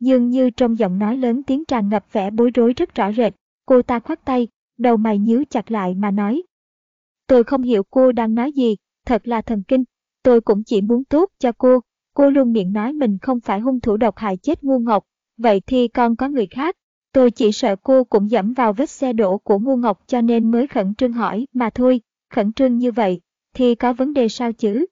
dường như trong giọng nói lớn tiếng tràn ngập vẻ bối rối rất rõ rệt. Cô ta khoát tay, đầu mày nhíu chặt lại mà nói. Tôi không hiểu cô đang nói gì, thật là thần kinh. Tôi cũng chỉ muốn tốt cho cô. Cô luôn miệng nói mình không phải hung thủ độc hại chết ngu ngọc. Vậy thì còn có người khác. Tôi chỉ sợ cô cũng dẫm vào vết xe đổ của ngu ngọc cho nên mới khẩn trương hỏi mà thôi. Khẩn trương như vậy, thì có vấn đề sao chứ?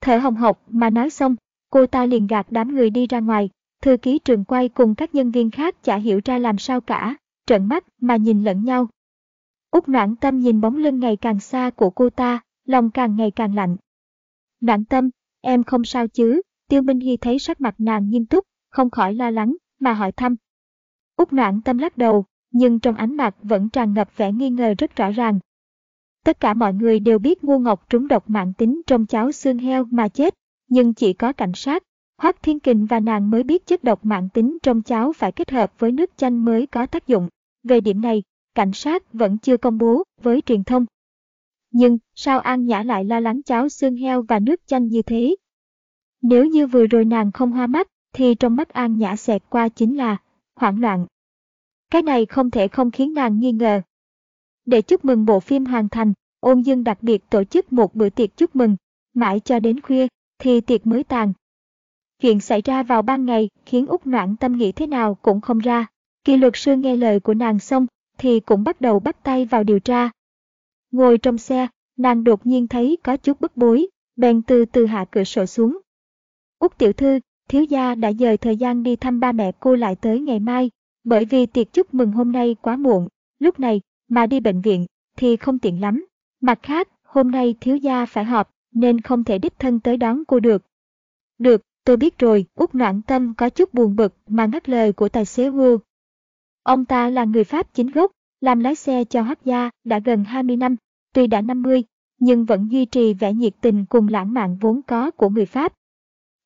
Thở hồng hộc mà nói xong, cô ta liền gạt đám người đi ra ngoài, Thư ký trường quay cùng các nhân viên khác chả hiểu ra làm sao cả, trợn mắt mà nhìn lẫn nhau. Úc noãn tâm nhìn bóng lưng ngày càng xa của cô ta, lòng càng ngày càng lạnh. Noãn tâm, em không sao chứ, Tiêu Minh Hy thấy sắc mặt nàng nghiêm túc, không khỏi lo lắng, mà hỏi thăm. Úc noãn tâm lắc đầu, nhưng trong ánh mặt vẫn tràn ngập vẻ nghi ngờ rất rõ ràng. Tất cả mọi người đều biết ngu ngọc trúng độc mạng tính trong cháo xương heo mà chết, nhưng chỉ có cảnh sát, Hoác Thiên Kình và nàng mới biết chất độc mạng tính trong cháo phải kết hợp với nước chanh mới có tác dụng. Về điểm này, cảnh sát vẫn chưa công bố với truyền thông. Nhưng sao An Nhã lại lo lắng cháo xương heo và nước chanh như thế? Nếu như vừa rồi nàng không hoa mắt, thì trong mắt An Nhã xẹt qua chính là hoảng loạn. Cái này không thể không khiến nàng nghi ngờ. Để chúc mừng bộ phim hoàn thành, ôn dương đặc biệt tổ chức một bữa tiệc chúc mừng, mãi cho đến khuya, thì tiệc mới tàn, Chuyện xảy ra vào ban ngày khiến Úc Noãn tâm nghĩ thế nào cũng không ra. Kỳ luật sư nghe lời của nàng xong thì cũng bắt đầu bắt tay vào điều tra. Ngồi trong xe, nàng đột nhiên thấy có chút bức bối, bèn từ từ hạ cửa sổ xuống. Úc tiểu thư, thiếu gia đã dời thời gian đi thăm ba mẹ cô lại tới ngày mai, bởi vì tiệc chúc mừng hôm nay quá muộn, lúc này mà đi bệnh viện thì không tiện lắm. Mặt khác, hôm nay thiếu gia phải họp nên không thể đích thân tới đón cô được. Được, Tôi biết rồi, Úc Noãn Tâm có chút buồn bực mà ngắt lời của tài xế Wu. Ông ta là người Pháp chính gốc, làm lái xe cho hắc gia đã gần 20 năm, tuy đã 50, nhưng vẫn duy trì vẻ nhiệt tình cùng lãng mạn vốn có của người Pháp.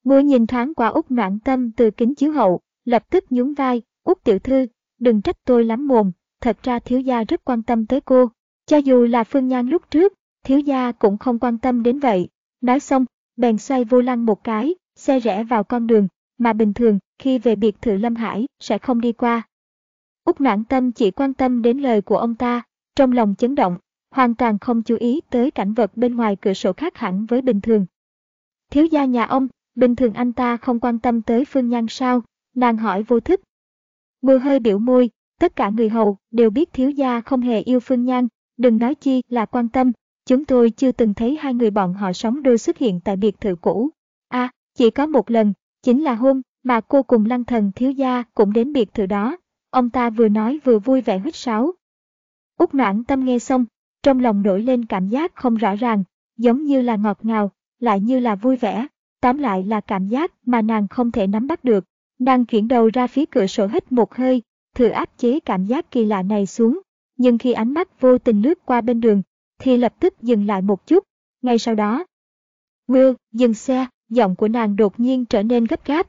Ngồi nhìn thoáng qua Úc Noãn Tâm từ kính chiếu hậu, lập tức nhún vai, Úc tiểu thư, đừng trách tôi lắm mồm, thật ra thiếu gia rất quan tâm tới cô. Cho dù là Phương Nhan lúc trước, thiếu gia cũng không quan tâm đến vậy. Nói xong, bèn xoay vô lăng một cái, xe rẽ vào con đường mà bình thường khi về biệt thự Lâm Hải sẽ không đi qua. Úc noãn tâm chỉ quan tâm đến lời của ông ta, trong lòng chấn động, hoàn toàn không chú ý tới cảnh vật bên ngoài cửa sổ khác hẳn với bình thường. Thiếu gia nhà ông, bình thường anh ta không quan tâm tới Phương Nhan sao, nàng hỏi vô thức. Mưa hơi biểu môi, tất cả người hầu đều biết thiếu gia không hề yêu Phương Nhan, đừng nói chi là quan tâm, chúng tôi chưa từng thấy hai người bọn họ sống đôi xuất hiện tại biệt thự cũ chỉ có một lần, chính là hôm mà cô cùng lăng thần thiếu gia cũng đến biệt thự đó. Ông ta vừa nói vừa vui vẻ huýt sáo. Úc noãn tâm nghe xong, trong lòng nổi lên cảm giác không rõ ràng, giống như là ngọt ngào, lại như là vui vẻ. Tóm lại là cảm giác mà nàng không thể nắm bắt được. Nàng chuyển đầu ra phía cửa sổ hít một hơi, thử áp chế cảm giác kỳ lạ này xuống. Nhưng khi ánh mắt vô tình lướt qua bên đường, thì lập tức dừng lại một chút. Ngay sau đó, Will dừng xe, giọng của nàng đột nhiên trở nên gấp gáp.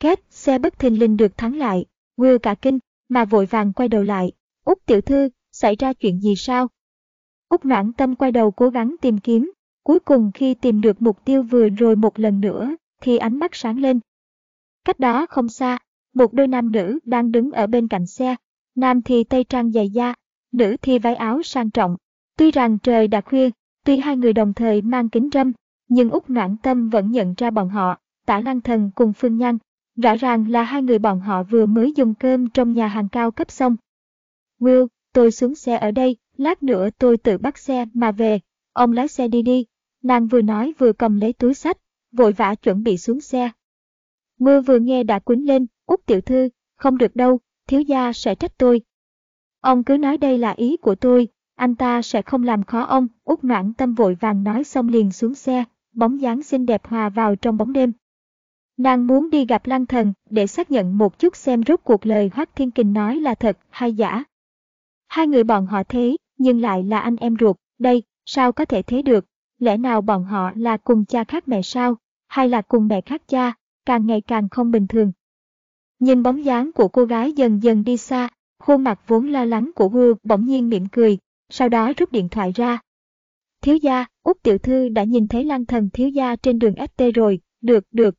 Két, xe bất thình lình được thắng lại, Will cả kinh, mà vội vàng quay đầu lại. Úc tiểu thư, xảy ra chuyện gì sao? Úc noãn tâm quay đầu cố gắng tìm kiếm, cuối cùng khi tìm được mục tiêu vừa rồi một lần nữa, thì ánh mắt sáng lên. Cách đó không xa, một đôi nam nữ đang đứng ở bên cạnh xe, nam thì tây trang dày da, nữ thì váy áo sang trọng. Tuy rằng trời đã khuya, tuy hai người đồng thời mang kính râm, nhưng Úc Noãn Tâm vẫn nhận ra bọn họ, tả lăng thần cùng Phương Nhan. Rõ ràng là hai người bọn họ vừa mới dùng cơm trong nhà hàng cao cấp xong. Will, tôi xuống xe ở đây, lát nữa tôi tự bắt xe mà về, ông lái xe đi đi. Nàng vừa nói vừa cầm lấy túi sách, vội vã chuẩn bị xuống xe. Mưa vừa nghe đã quýnh lên, Úc tiểu thư, không được đâu, thiếu gia sẽ trách tôi. Ông cứ nói đây là ý của tôi, anh ta sẽ không làm khó ông, Úc noãn tâm vội vàng nói xong liền xuống xe, bóng dáng xinh đẹp hòa vào trong bóng đêm. Nàng muốn đi gặp lăng thần để xác nhận một chút xem rốt cuộc lời Hoác Thiên Kình nói là thật hay giả. Hai người bọn họ thế, nhưng lại là anh em ruột, đây, sao có thể thế được, lẽ nào bọn họ là cùng cha khác mẹ sao, hay là cùng mẹ khác cha, càng ngày càng không bình thường. Nhìn bóng dáng của cô gái dần dần đi xa, khuôn mặt vốn lo lắng của Wu bỗng nhiên mỉm cười, sau đó rút điện thoại ra. Thiếu gia, Út tiểu thư đã nhìn thấy lang thần thiếu gia trên đường FT rồi, được, được.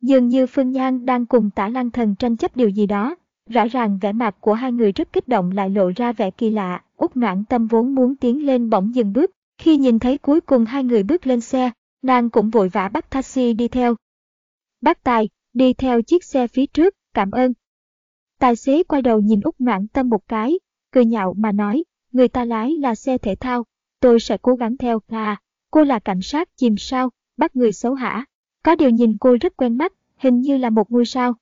Dường như Phương Nhan đang cùng tả lang thần tranh chấp điều gì đó, rõ ràng vẻ mặt của hai người rất kích động lại lộ ra vẻ kỳ lạ, Út noãn tâm vốn muốn tiến lên bỗng dừng bước, khi nhìn thấy cuối cùng hai người bước lên xe, nàng cũng vội vã bắt taxi đi theo. Bác Tài, đi theo chiếc xe phía trước, cảm ơn. Tài xế quay đầu nhìn Úc Noãn Tâm một cái, cười nhạo mà nói, người ta lái là xe thể thao, tôi sẽ cố gắng theo. À, cô là cảnh sát chìm sao, bắt người xấu hả? Có điều nhìn cô rất quen mắt, hình như là một ngôi sao.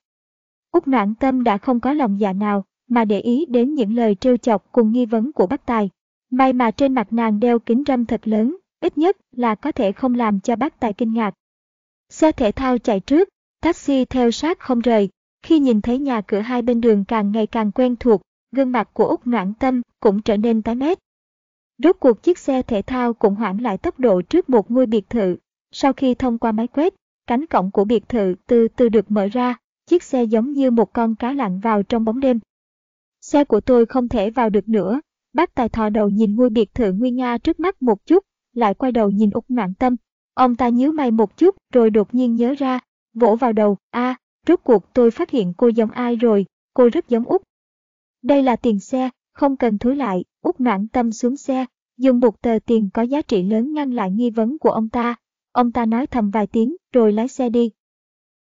út Noãn Tâm đã không có lòng dạ nào, mà để ý đến những lời trêu chọc cùng nghi vấn của bác Tài. May mà trên mặt nàng đeo kính râm thật lớn, ít nhất là có thể không làm cho bác Tài kinh ngạc. Xe thể thao chạy trước, taxi theo sát không rời, khi nhìn thấy nhà cửa hai bên đường càng ngày càng quen thuộc, gương mặt của út Noãn Tâm cũng trở nên tái mét. Rốt cuộc chiếc xe thể thao cũng hoãn lại tốc độ trước một ngôi biệt thự. Sau khi thông qua máy quét, cánh cổng của biệt thự từ từ được mở ra, chiếc xe giống như một con cá lặn vào trong bóng đêm. Xe của tôi không thể vào được nữa. Bác tài thò đầu nhìn ngôi biệt thự nguy nga trước mắt một chút, lại quay đầu nhìn Úc Noãn Tâm. Ông ta nhíu mày một chút rồi đột nhiên nhớ ra, vỗ vào đầu, a Rốt cuộc tôi phát hiện cô giống ai rồi, cô rất giống Út. Đây là tiền xe, không cần thối lại, Út noãn tâm xuống xe, dùng một tờ tiền có giá trị lớn ngăn lại nghi vấn của ông ta. Ông ta nói thầm vài tiếng rồi lái xe đi.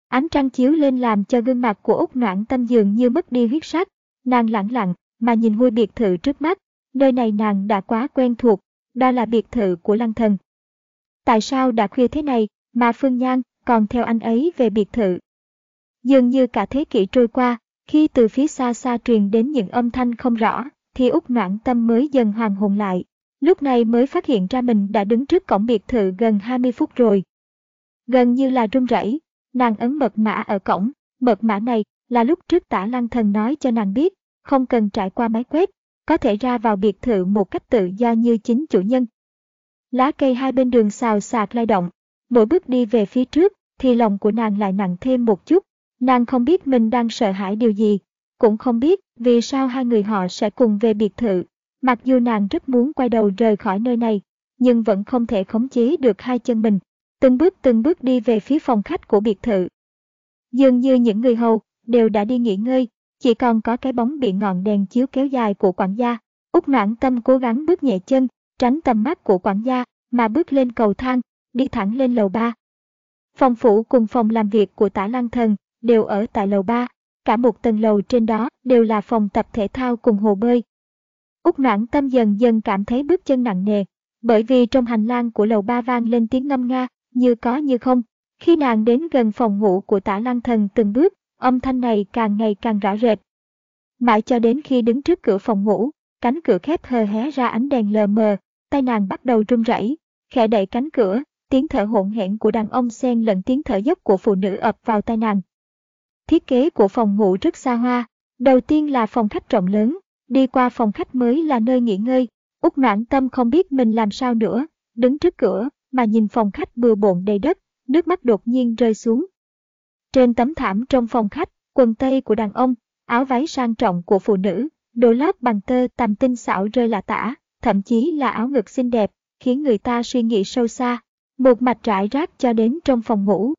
Ánh trăng chiếu lên làm cho gương mặt của Út noãn tâm dường như mất đi huyết sắc. Nàng lặng lặng mà nhìn ngôi biệt thự trước mắt. Nơi này nàng đã quá quen thuộc, đó là biệt thự của lăng thần. Tại sao đã khuya thế này mà Phương Nhan còn theo anh ấy về biệt thự? Dường như cả thế kỷ trôi qua, khi từ phía xa xa truyền đến những âm thanh không rõ, thì Úc Noãn Tâm mới dần hoàn hồn lại. Lúc này mới phát hiện ra mình đã đứng trước cổng biệt thự gần 20 phút rồi. Gần như là run rẩy, nàng ấn mật mã ở cổng, mật mã này là lúc trước tả lăng thần nói cho nàng biết, không cần trải qua máy quét, có thể ra vào biệt thự một cách tự do như chính chủ nhân. Lá cây hai bên đường xào xạc lay động, mỗi bước đi về phía trước thì lòng của nàng lại nặng thêm một chút, Nàng không biết mình đang sợ hãi điều gì, cũng không biết vì sao hai người họ sẽ cùng về biệt thự. Mặc dù nàng rất muốn quay đầu rời khỏi nơi này, nhưng vẫn không thể khống chế được hai chân mình, từng bước từng bước đi về phía phòng khách của biệt thự. Dường như những người hầu đều đã đi nghỉ ngơi, chỉ còn có cái bóng bị ngọn đèn chiếu kéo dài của quản gia. Úc noãn tâm cố gắng bước nhẹ chân, tránh tầm mắt của quản gia, mà bước lên cầu thang, đi thẳng lên lầu ba. Phòng phủ cùng phòng làm việc của tả lăng thần đều ở tại lầu 3, cả một tầng lầu trên đó đều là phòng tập thể thao cùng hồ bơi. Úc noãn tâm dần dần cảm thấy bước chân nặng nề, bởi vì trong hành lang của lầu ba vang lên tiếng ngâm nga, như có như không. Khi nàng đến gần phòng ngủ của tả lăng thần từng bước, âm thanh này càng ngày càng rõ rệt. Mãi cho đến khi đứng trước cửa phòng ngủ, cánh cửa khép hờ hé ra ánh đèn lờ mờ, tay nàng bắt đầu run rẩy, khẽ đẩy cánh cửa, tiếng thở hỗn hển của đàn ông xen lẫn tiếng thở dốc của phụ nữ ập vào tai nàng. Thiết kế của phòng ngủ rất xa hoa. Đầu tiên là phòng khách rộng lớn, đi qua phòng khách mới là nơi nghỉ ngơi. Úc noãn tâm không biết mình làm sao nữa, đứng trước cửa mà nhìn phòng khách bừa bộn đầy đất, nước mắt đột nhiên rơi xuống. Trên tấm thảm trong phòng khách, quần tây của đàn ông, áo váy sang trọng của phụ nữ, đồ lót bằng tơ tầm tinh xảo rơi lạ tả, thậm chí là áo ngực xinh đẹp, khiến người ta suy nghĩ sâu xa. Một mạch rải rác cho đến trong phòng ngủ,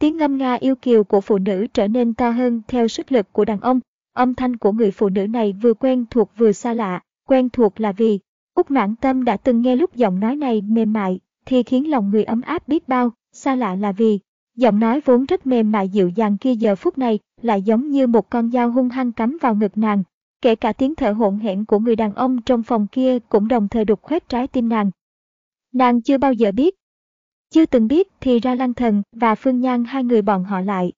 Tiếng ngâm nga yêu kiều của phụ nữ trở nên to hơn theo sức lực của đàn ông. Âm thanh của người phụ nữ này vừa quen thuộc vừa xa lạ. Quen thuộc là vì Úc Noãn Tâm đã từng nghe lúc giọng nói này mềm mại, thì khiến lòng người ấm áp biết bao. Xa lạ là vì giọng nói vốn rất mềm mại dịu dàng kia giờ phút này lại giống như một con dao hung hăng cắm vào ngực nàng. Kể cả tiếng thở hỗn hển của người đàn ông trong phòng kia cũng đồng thời đục khoét trái tim nàng. Nàng chưa bao giờ biết chưa từng biết thì ra Lăng Thần và Phương Nhan hai người bọn họ lại.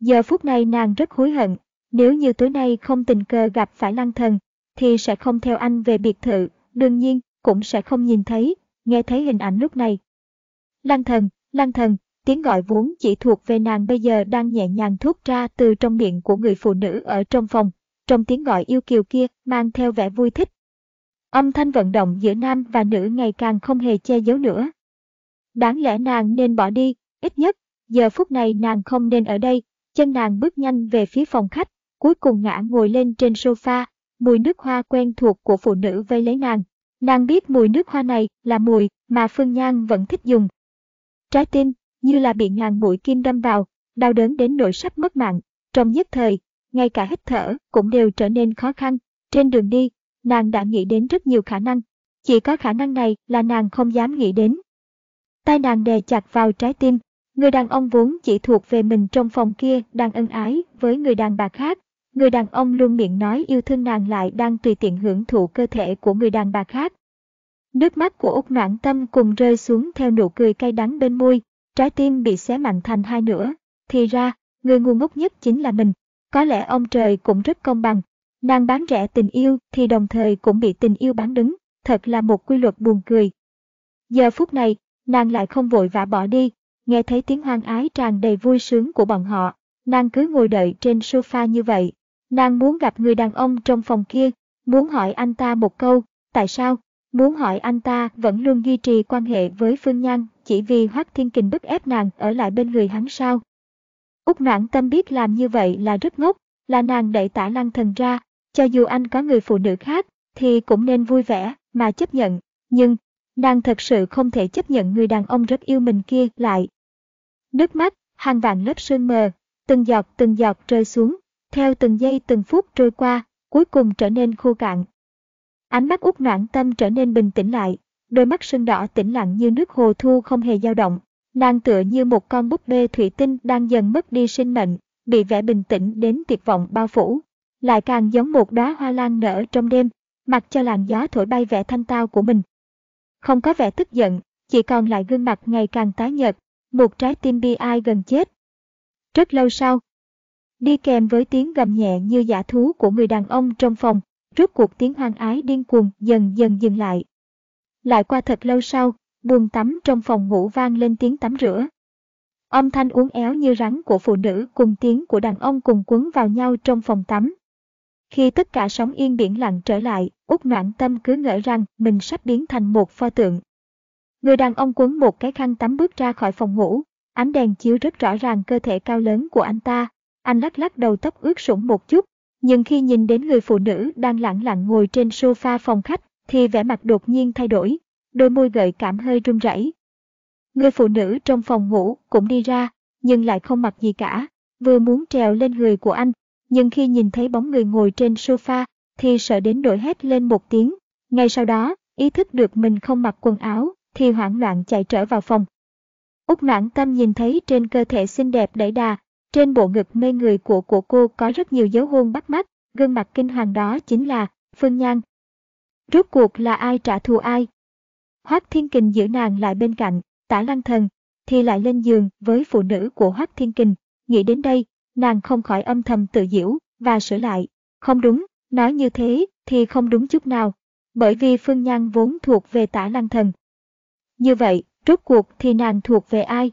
Giờ phút này nàng rất hối hận, nếu như tối nay không tình cờ gặp phải Lăng Thần, thì sẽ không theo anh về biệt thự, đương nhiên cũng sẽ không nhìn thấy, nghe thấy hình ảnh lúc này. Lăng Thần, Lăng Thần, tiếng gọi vốn chỉ thuộc về nàng bây giờ đang nhẹ nhàng thốt ra từ trong miệng của người phụ nữ ở trong phòng. Trong tiếng gọi yêu kiều kia mang theo vẻ vui thích. Âm thanh vận động giữa nam và nữ ngày càng không hề che giấu nữa. Đáng lẽ nàng nên bỏ đi, ít nhất, giờ phút này nàng không nên ở đây, chân nàng bước nhanh về phía phòng khách, cuối cùng ngã ngồi lên trên sofa, mùi nước hoa quen thuộc của phụ nữ vây lấy nàng. Nàng biết mùi nước hoa này là mùi mà Phương Nhan vẫn thích dùng. Trái tim, như là bị ngàn mũi kim đâm vào, đau đớn đến nỗi sắp mất mạng. Trong nhất thời, ngay cả hít thở cũng đều trở nên khó khăn. Trên đường đi, nàng đã nghĩ đến rất nhiều khả năng. Chỉ có khả năng này là nàng không dám nghĩ đến. Tai nàng đè chặt vào trái tim, người đàn ông vốn chỉ thuộc về mình trong phòng kia đang ân ái với người đàn bà khác. Người đàn ông luôn miệng nói yêu thương nàng lại đang tùy tiện hưởng thụ cơ thể của người đàn bà khác. Nước mắt của Úc Noãn Tâm cùng rơi xuống theo nụ cười cay đắng bên môi, trái tim bị xé mạnh thành hai nửa. Thì ra, người ngu ngốc nhất chính là mình. Có lẽ ông trời cũng rất công bằng. Nàng bán rẻ tình yêu thì đồng thời cũng bị tình yêu bán đứng. Thật là một quy luật buồn cười. Giờ phút này, nàng lại không vội vã bỏ đi. Nghe thấy tiếng hoang ái tràn đầy vui sướng của bọn họ. Nàng cứ ngồi đợi trên sofa như vậy. Nàng muốn gặp người đàn ông trong phòng kia. Muốn hỏi anh ta một câu, tại sao? Muốn hỏi anh ta vẫn luôn duy trì quan hệ với Phương Nhan chỉ vì Hoác Thiên Kình bức ép nàng ở lại bên người hắn sao. Úc noãn tâm biết làm như vậy là rất ngốc, là nàng đẩy tả lăng thần ra, cho dù anh có người phụ nữ khác, thì cũng nên vui vẻ, mà chấp nhận, nhưng, nàng thật sự không thể chấp nhận người đàn ông rất yêu mình kia lại. Nước mắt, hàng vạn lớp sương mờ, từng giọt từng giọt rơi xuống, theo từng giây từng phút trôi qua, cuối cùng trở nên khô cạn. Ánh mắt út noãn tâm trở nên bình tĩnh lại, đôi mắt sưng đỏ tĩnh lặng như nước hồ thu không hề dao động. Nàng tựa như một con búp bê thủy tinh đang dần mất đi sinh mệnh, bị vẻ bình tĩnh đến tuyệt vọng bao phủ. Lại càng giống một đóa hoa lan nở trong đêm, mặc cho làn gió thổi bay vẻ thanh tao của mình. Không có vẻ tức giận, chỉ còn lại gương mặt ngày càng tái nhợt, một trái tim bi ai gần chết. Rất lâu sau, đi kèm với tiếng gầm nhẹ như giả thú của người đàn ông trong phòng, rốt cuộc tiếng hoang ái điên cuồng dần dần dừng lại. Lại qua thật lâu sau, buồng tắm trong phòng ngủ vang lên tiếng tắm rửa. Âm thanh uốn éo như rắn của phụ nữ cùng tiếng của đàn ông cùng quấn vào nhau trong phòng tắm. Khi tất cả sóng yên biển lặng trở lại, Úc Noãn Tâm cứ ngỡ rằng mình sắp biến thành một pho tượng. Người đàn ông quấn một cái khăn tắm bước ra khỏi phòng ngủ, ánh đèn chiếu rất rõ ràng cơ thể cao lớn của anh ta. Anh lắc lắc đầu tóc ướt sũng một chút, nhưng khi nhìn đến người phụ nữ đang lặng lặng ngồi trên sofa phòng khách, thì vẻ mặt đột nhiên thay đổi, đôi môi gợi cảm hơi run rẩy. Người phụ nữ trong phòng ngủ cũng đi ra, nhưng lại không mặc gì cả, vừa muốn trèo lên người của anh, nhưng khi nhìn thấy bóng người ngồi trên sofa, thì sợ đến nỗi hét lên một tiếng. Ngay sau đó, ý thức được mình không mặc quần áo, thì hoảng loạn chạy trở vào phòng. Úc noãn tâm nhìn thấy trên cơ thể xinh đẹp đẩy đà, trên bộ ngực mê người của của cô có rất nhiều dấu hôn bắt mắt, gương mặt kinh hoàng đó chính là Phương Nhan. Rốt cuộc là ai trả thù ai? Hoác Thiên Kình giữ nàng lại bên cạnh, tả lăng thần, thì lại lên giường với phụ nữ của Hoác Thiên Kình. Nghĩ đến đây, nàng không khỏi âm thầm tự diễu và sửa lại. Không đúng, nói như thế thì không đúng chút nào, bởi vì Phương Nhan vốn thuộc về tả lăng thần. Như vậy, rốt cuộc thì nàng thuộc về ai?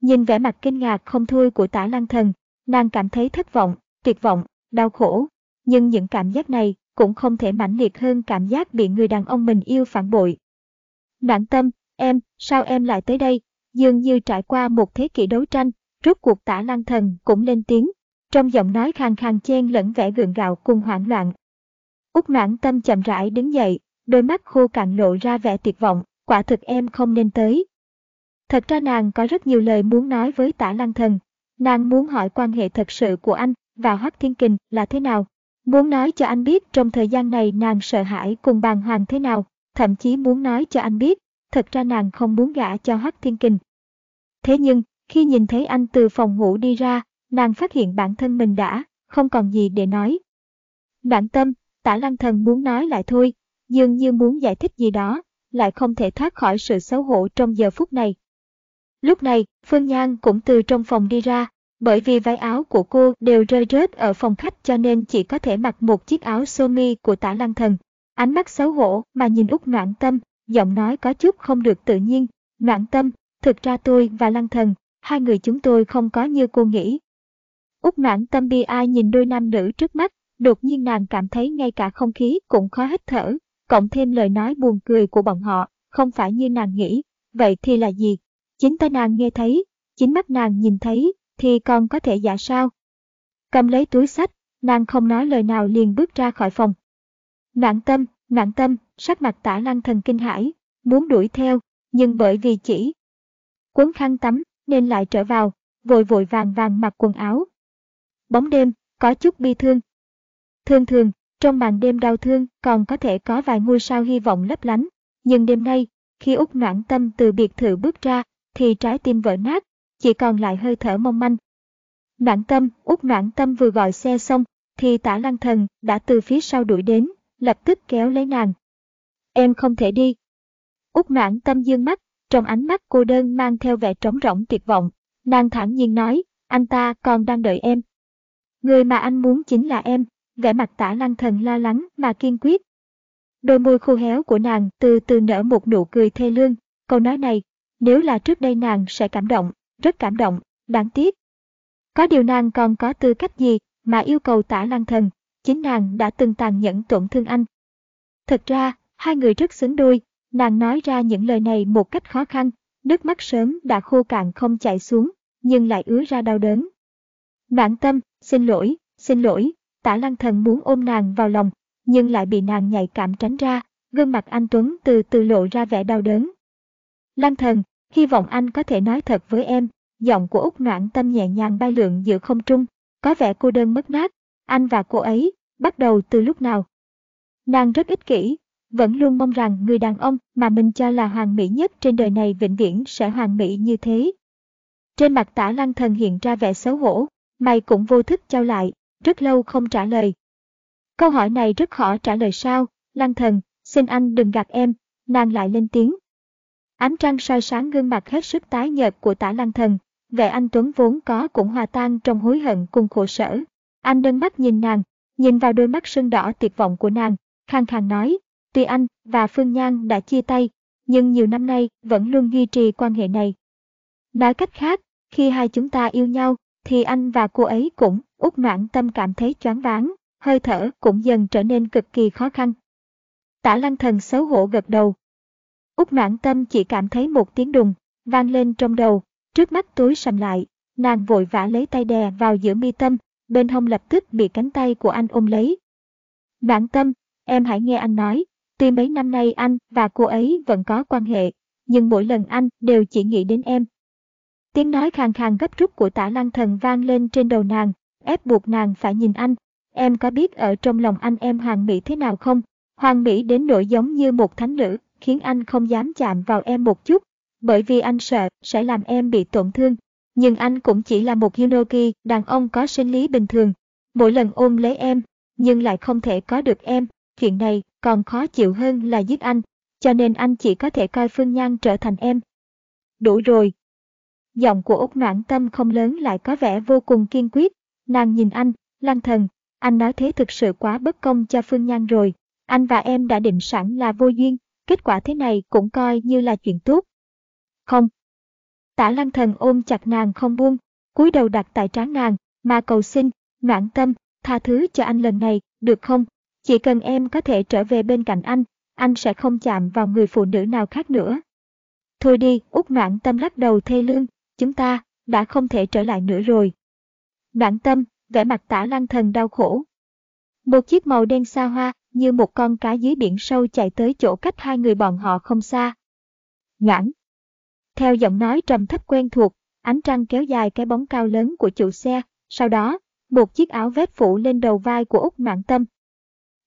Nhìn vẻ mặt kinh ngạc không thôi của tả lăng thần, nàng cảm thấy thất vọng, tuyệt vọng, đau khổ. Nhưng những cảm giác này cũng không thể mãnh liệt hơn cảm giác bị người đàn ông mình yêu phản bội. Noãn tâm, em, sao em lại tới đây? Dường như trải qua một thế kỷ đấu tranh, rốt cuộc tả lăng thần cũng lên tiếng, trong giọng nói khàn khàn chen lẫn vẻ gượng gạo cùng hoảng loạn. Úc noãn tâm chậm rãi đứng dậy, đôi mắt khô cạn lộ ra vẻ tuyệt vọng, quả thực em không nên tới, Thật ra nàng có rất nhiều lời muốn nói với tả lăng thần. Nàng muốn hỏi quan hệ thật sự của anh và Hoắc Thiên Kình là thế nào. Muốn nói cho anh biết trong thời gian này nàng sợ hãi cùng bàng hoàng thế nào. Thậm chí muốn nói cho anh biết, thật ra nàng không muốn gả cho Hoắc Thiên Kình. Thế nhưng, khi nhìn thấy anh từ phòng ngủ đi ra, nàng phát hiện bản thân mình đã, không còn gì để nói. Đoạn tâm, tả lăng thần muốn nói lại thôi, dường như muốn giải thích gì đó, lại không thể thoát khỏi sự xấu hổ trong giờ phút này. Lúc này, Phương Nhan cũng từ trong phòng đi ra, bởi vì váy áo của cô đều rơi rớt ở phòng khách cho nên chỉ có thể mặc một chiếc áo sơ mi của tả lăng thần. Ánh mắt xấu hổ mà nhìn út noạn tâm, giọng nói có chút không được tự nhiên. Noạn tâm, thực ra tôi và lăng thần hai người chúng tôi không có như cô nghĩ. Úc noãn tâm bi ai nhìn đôi nam nữ trước mắt, đột nhiên nàng cảm thấy ngay cả không khí cũng khó hít thở, cộng thêm lời nói buồn cười của bọn họ, không phải như nàng nghĩ, vậy thì là gì? Chính tay nàng nghe thấy, chính mắt nàng nhìn thấy, thì còn có thể giả sao? Cầm lấy túi sách, nàng không nói lời nào liền bước ra khỏi phòng. Noãn tâm, noãn tâm, sắc mặt tả lăng thần kinh hãi, muốn đuổi theo, nhưng bởi vì chỉ quấn khăn tắm nên lại trở vào, vội vội vàng vàng mặc quần áo. Bóng đêm, có chút bi thương. Thường thường, trong màn đêm đau thương còn có thể có vài ngôi sao hy vọng lấp lánh, nhưng đêm nay, khi út noãn tâm từ biệt thự bước ra, thì trái tim vỡ nát, chỉ còn lại hơi thở mong manh. Noãn tâm, út noãn tâm vừa gọi xe xong, thì tả lăng thần đã từ phía sau đuổi đến, lập tức kéo lấy nàng. Em không thể đi. Út noãn tâm dương mắt, trong ánh mắt cô đơn mang theo vẻ trống rỗng tuyệt vọng. Nàng thản nhiên nói, anh ta còn đang đợi em. Người mà anh muốn chính là em, vẻ mặt tả lăng thần lo lắng mà kiên quyết. Đôi môi khô héo của nàng từ từ nở một nụ cười thê lương, câu nói này, nếu là trước đây nàng sẽ cảm động, rất cảm động, đáng tiếc. Có điều nàng còn có tư cách gì mà yêu cầu tả lăng thần, chính nàng đã từng tàn nhẫn tổn thương anh. Thật ra, hai người rất xứng đôi, nàng nói ra những lời này một cách khó khăn, nước mắt sớm đã khô cạn không chảy xuống, nhưng lại ứa ra đau đớn. Mãn tâm, xin lỗi, xin lỗi, tả lăng thần muốn ôm nàng vào lòng, nhưng lại bị nàng nhạy cảm tránh ra, gương mặt anh Tuấn từ từ lộ ra vẻ đau đớn. Lăng thần, hy vọng anh có thể nói thật với em, giọng của Úc Noãn tâm nhẹ nhàng bay lượn giữa không trung, có vẻ cô đơn mất mát, anh và cô ấy, bắt đầu từ lúc nào. Nàng rất ích kỷ, vẫn luôn mong rằng người đàn ông mà mình cho là hoàn mỹ nhất trên đời này vĩnh viễn sẽ hoàn mỹ như thế. Trên mặt tả lăng thần hiện ra vẻ xấu hổ, mày cũng vô thức trao lại, rất lâu không trả lời. Câu hỏi này rất khó trả lời sao, lăng thần, xin anh đừng gạt em, nàng lại lên tiếng. Ánh trăng soi sáng gương mặt hết sức tái nhợt của tả lăng thần, vẻ anh Tuấn vốn có cũng hòa tan trong hối hận cùng khổ sở. Anh đơn mắt nhìn nàng, nhìn vào đôi mắt sưng đỏ tuyệt vọng của nàng, khang khang nói, tuy anh và Phương Nhan đã chia tay, nhưng nhiều năm nay vẫn luôn duy trì quan hệ này. Nói cách khác, khi hai chúng ta yêu nhau, thì anh và cô ấy cũng, út noãn tâm cảm thấy choáng váng, hơi thở cũng dần trở nên cực kỳ khó khăn. Tả lăng thần xấu hổ gật đầu. Út noãn tâm chỉ cảm thấy một tiếng đùng, vang lên trong đầu, trước mắt tối sầm lại, nàng vội vã lấy tay đè vào giữa mi tâm, bên hông lập tức bị cánh tay của anh ôm lấy. Noãn tâm, em hãy nghe anh nói, tuy mấy năm nay anh và cô ấy vẫn có quan hệ, nhưng mỗi lần anh đều chỉ nghĩ đến em, Tiếng nói khàn khàn gấp rút của tả lăng thần vang lên trên đầu nàng, ép buộc nàng phải nhìn anh. Em có biết ở trong lòng anh em hoàng mỹ thế nào không? Hoàng mỹ đến nỗi giống như một thánh nữ, khiến anh không dám chạm vào em một chút, bởi vì anh sợ sẽ làm em bị tổn thương. Nhưng anh cũng chỉ là một Hinoki, đàn ông có sinh lý bình thường. Mỗi lần ôm lấy em, nhưng lại không thể có được em, chuyện này còn khó chịu hơn là giết anh, cho nên anh chỉ có thể coi Phương Nhan trở thành em. Đủ rồi, Giọng của Úc Noãn Tâm không lớn lại có vẻ vô cùng kiên quyết. Nàng nhìn anh, lăng thần, anh nói thế thực sự quá bất công cho Phương Nhan rồi. Anh và em đã định sẵn là vô duyên, kết quả thế này cũng coi như là chuyện tốt. Không. Tả lăng thần ôm chặt nàng không buông, cúi đầu đặt tại trán nàng, mà cầu xin, noãn tâm, tha thứ cho anh lần này, được không? Chỉ cần em có thể trở về bên cạnh anh, anh sẽ không chạm vào người phụ nữ nào khác nữa. Thôi đi, út noãn tâm lắc đầu thê lương, chúng ta đã không thể trở lại nữa rồi. Noãn tâm, vẻ mặt tả lăng thần đau khổ. Một chiếc màu đen xa hoa, như một con cá dưới biển sâu chạy tới chỗ cách hai người bọn họ không xa. Noãn. Theo giọng nói trầm thấp quen thuộc, ánh trăng kéo dài cái bóng cao lớn của chủ xe, sau đó, một chiếc áo vest phủ lên đầu vai của Úc Noãn Tâm.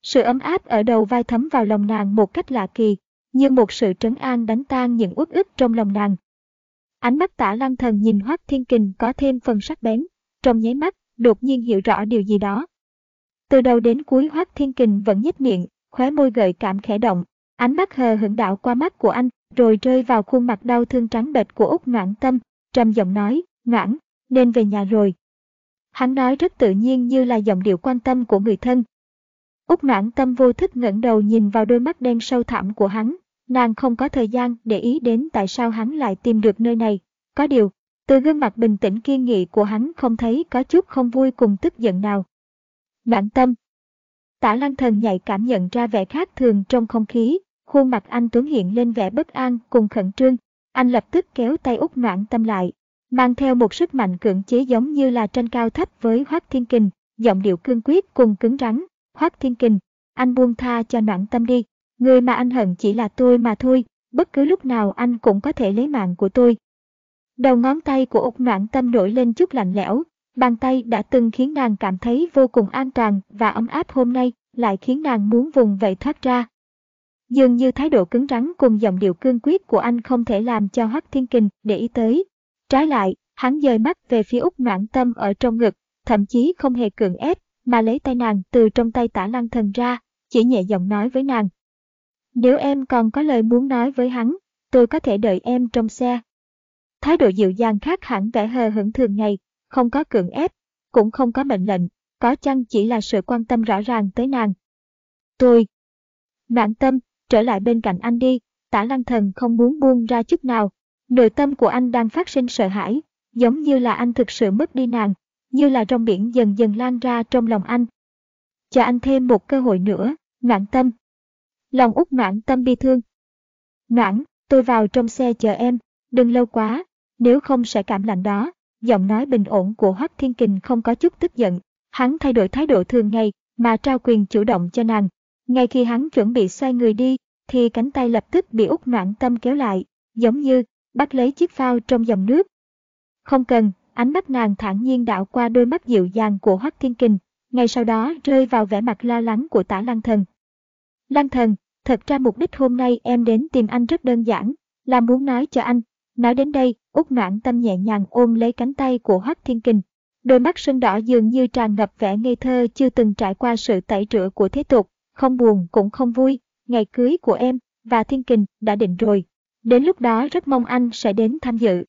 Sự ấm áp ở đầu vai thấm vào lòng nàng một cách lạ kỳ, như một sự trấn an đánh tan những uất ức trong lòng nàng. Ánh mắt tả lăng thần nhìn Hoác Thiên Kình có thêm phần sắc bén, trong nháy mắt, đột nhiên hiểu rõ điều gì đó. Từ đầu đến cuối Hoác Thiên Kình vẫn nhếch miệng, khóe môi gợi cảm khẽ động, ánh mắt hờ hững đạo qua mắt của anh, rồi rơi vào khuôn mặt đau thương trắng bệch của Úc Noãn Tâm, trầm giọng nói, Noãn, nên về nhà rồi. Hắn nói rất tự nhiên như là giọng điệu quan tâm của người thân. Úc Noãn Tâm vô thức ngẩng đầu nhìn vào đôi mắt đen sâu thẳm của hắn, Nàng không có thời gian để ý đến tại sao hắn lại tìm được nơi này. Có điều, Từ gương mặt bình tĩnh kiên nghị của hắn không thấy có chút không vui cùng tức giận nào. Noãn tâm. Tả lăng thần nhạy cảm nhận ra vẻ khác thường trong không khí, khuôn mặt anh Tuấn hiện lên vẻ bất an cùng khẩn trương. Anh lập tức kéo tay út noãn tâm lại, mang theo một sức mạnh cưỡng chế giống như là tranh cao thấp với Hoác Thiên Kình, giọng điệu cương quyết cùng cứng rắn. Hoác Thiên Kình, anh buông tha cho noãn tâm đi, người mà anh hận chỉ là tôi mà thôi, bất cứ lúc nào anh cũng có thể lấy mạng của tôi. Đầu ngón tay của ục Noãn Tâm nổi lên chút lạnh lẽo, bàn tay đã từng khiến nàng cảm thấy vô cùng an toàn và ấm áp hôm nay lại khiến nàng muốn vùng vẫy thoát ra. Dường như thái độ cứng rắn cùng giọng điệu cương quyết của anh không thể làm cho Hoắc Thiên Kình để ý tới. Trái lại, hắn dời mắt về phía Úc Noãn Tâm ở trong ngực, thậm chí không hề cưỡng ép, mà lấy tay nàng từ trong tay tả lăng thần ra, chỉ nhẹ giọng nói với nàng. Nếu em còn có lời muốn nói với hắn, tôi có thể đợi em trong xe. Thái độ dịu dàng khác hẳn vẻ hờ hững thường ngày, không có cưỡng ép, cũng không có mệnh lệnh, có chăng chỉ là sự quan tâm rõ ràng tới nàng. Tôi. Noãn tâm, trở lại bên cạnh anh đi, tả lăng thần không muốn buông ra chút nào. Nội tâm của anh đang phát sinh sợ hãi, giống như là anh thực sự mất đi nàng, như là trong biển dần dần lan ra trong lòng anh. Cho anh thêm một cơ hội nữa, noãn tâm. Lòng út noãn tâm bi thương. Noãn, tôi vào trong xe chờ em, đừng lâu quá, nếu không sẽ cảm lạnh đó. Giọng nói bình ổn của Hoắc Thiên Kình không có chút tức giận, hắn thay đổi thái độ thường ngày mà trao quyền chủ động cho nàng. Ngay khi hắn chuẩn bị xoay người đi, thì cánh tay lập tức bị út noãn tâm kéo lại, giống như bắt lấy chiếc phao trong dòng nước. Không cần, ánh mắt nàng thản nhiên đảo qua đôi mắt dịu dàng của Hoắc Thiên Kình, ngay sau đó rơi vào vẻ mặt lo lắng của tả Lăng Thần. Lăng Thần, thật ra mục đích hôm nay em đến tìm anh rất đơn giản, là muốn nói cho anh. Nói đến đây, út noãn tâm nhẹ nhàng ôm lấy cánh tay của Hoắc Thiên Kình. Đôi mắt sưng đỏ dường như tràn ngập vẻ ngây thơ chưa từng trải qua sự tẩy rửa của thế tục, không buồn cũng không vui, ngày cưới của em và Thiên Kình đã định rồi. Đến lúc đó rất mong anh sẽ đến tham dự.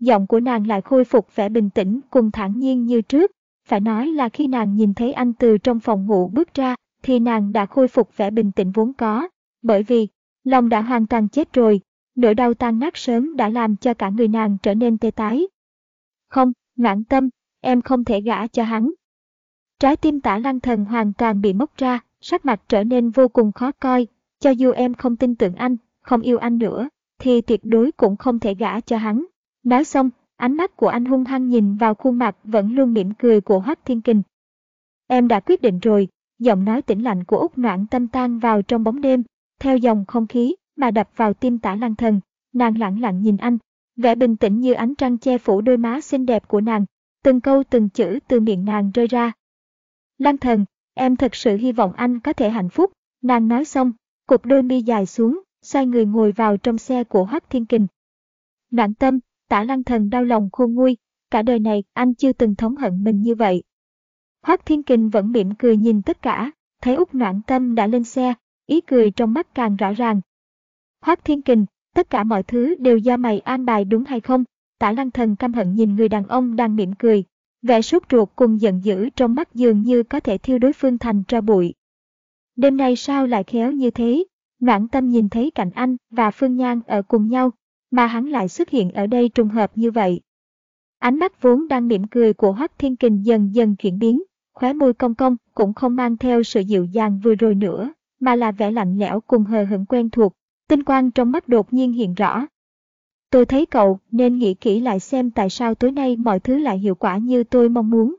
Giọng của nàng lại khôi phục vẻ bình tĩnh cùng thản nhiên như trước. Phải nói là khi nàng nhìn thấy anh từ trong phòng ngủ bước ra, thì nàng đã khôi phục vẻ bình tĩnh vốn có. Bởi vì, lòng đã hoàn toàn chết rồi, nỗi đau tan nát sớm đã làm cho cả người nàng trở nên tê tái. Không, ngoãn tâm, em không thể gả cho hắn. Trái tim tả lăng thần hoàn toàn bị móc ra, sắc mặt trở nên vô cùng khó coi, cho dù em không tin tưởng anh, không yêu anh nữa, thì tuyệt đối cũng không thể gả cho hắn. Nói xong, ánh mắt của anh hung hăng nhìn vào khuôn mặt vẫn luôn mỉm cười của Hoắc Thiên Kình. Em đã quyết định rồi, giọng nói tĩnh lạnh của Úc Noãn tâm tan vào trong bóng đêm, theo dòng không khí mà đập vào tim tả lăng thần. Nàng lặng lặng nhìn anh, vẻ bình tĩnh như ánh trăng che phủ đôi má xinh đẹp của nàng, từng câu từng chữ từ miệng nàng rơi ra. Lăng thần, em thật sự hy vọng anh có thể hạnh phúc, nàng nói xong, cụp đôi mi dài xuống, xoay người ngồi vào trong xe của Hoắc Thiên Kình. Noãn tâm, tả lăng thần đau lòng khôn nguôi, cả đời này anh chưa từng thống hận mình như vậy. Hoắc Thiên Kình vẫn mỉm cười nhìn tất cả, thấy Úc Noãn Tâm đã lên xe, ý cười trong mắt càng rõ ràng. Hoắc Thiên Kình, tất cả mọi thứ đều do mày an bài đúng hay không? Tả Lăng Thần căm hận nhìn người đàn ông đang mỉm cười, vẻ sốt ruột cùng giận dữ trong mắt dường như có thể thiêu đối phương thành tro bụi. Đêm nay sao lại khéo như thế? Noãn Tâm nhìn thấy cảnh anh và Phương Nhan ở cùng nhau, mà hắn lại xuất hiện ở đây trùng hợp như vậy. Ánh mắt vốn đang mỉm cười của Hoắc Thiên Kình dần dần chuyển biến, khóe môi cong cong cũng không mang theo sự dịu dàng vừa rồi nữa, mà là vẻ lạnh lẽo cùng hờ hững quen thuộc. Tinh quang trong mắt đột nhiên hiện rõ. Tôi thấy cậu nên nghĩ kỹ lại xem tại sao tối nay mọi thứ lại hiệu quả như tôi mong muốn.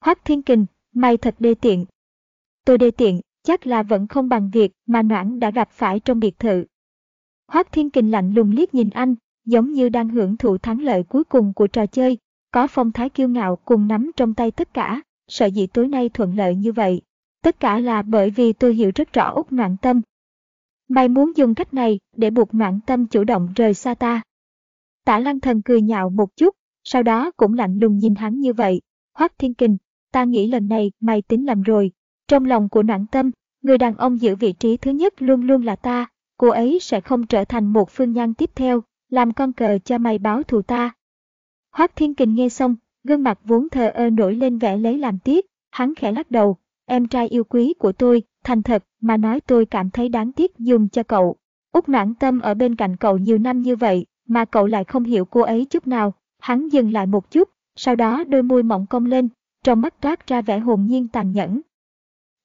Hoắc Thiên Kình, mày thật đê tiện. Tôi đê tiện, chắc là vẫn không bằng việc mà Noãn đã gặp phải trong biệt thự. Hoắc Thiên Kình lạnh lùng liếc nhìn anh, giống như đang hưởng thụ thắng lợi cuối cùng của trò chơi, có phong thái kiêu ngạo cùng nắm trong tay tất cả, sợ gì tối nay thuận lợi như vậy. Tất cả là bởi vì tôi hiểu rất rõ Úc Noãn Tâm. Mày muốn dùng cách này để buộc Noãn Tâm chủ động rời xa ta. Tả lăng thần cười nhạo một chút, sau đó cũng lạnh lùng nhìn hắn như vậy. Hoắc Thiên Kình, ta nghĩ lần này mày tính lầm rồi. Trong lòng của Noãn Tâm, người đàn ông giữ vị trí thứ nhất luôn luôn là ta, cô ấy sẽ không trở thành một phương nhan tiếp theo, làm con cờ cho mày báo thù ta. Hoác Thiên Kình nghe xong, gương mặt vốn thờ ơ nổi lên vẻ lấy làm tiếc, hắn khẽ lắc đầu, em trai yêu quý của tôi, thành thật mà nói tôi cảm thấy đáng tiếc dùng cho cậu. Úc noãn tâm ở bên cạnh cậu nhiều năm như vậy, mà cậu lại không hiểu cô ấy chút nào, Hắn dừng lại một chút, sau đó đôi môi mỏng cong lên, trong mắt toát ra vẻ hồn nhiên tàn nhẫn.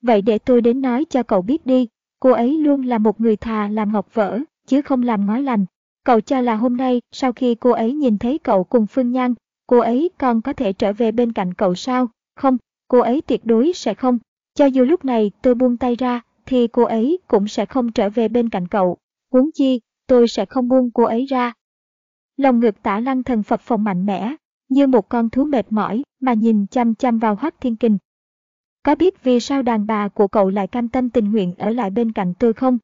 Vậy để tôi đến nói cho cậu biết đi, cô ấy luôn là một người thà làm ngọc vỡ, chứ không làm ngói lành. Cậu cho là hôm nay, sau khi cô ấy nhìn thấy cậu cùng Phương Nhan, cô ấy còn có thể trở về bên cạnh cậu sao? Không, cô ấy tuyệt đối sẽ không. Cho dù lúc này tôi buông tay ra, thì cô ấy cũng sẽ không trở về bên cạnh cậu. Huống chi, tôi sẽ không buông cô ấy ra. Lòng ngực tả lăng thần phập phồng mạnh mẽ, như một con thú mệt mỏi mà nhìn chăm chăm vào Hoác Thiên Kình. Có biết vì sao đàn bà của cậu lại cam tâm tình nguyện ở lại bên cạnh tôi không?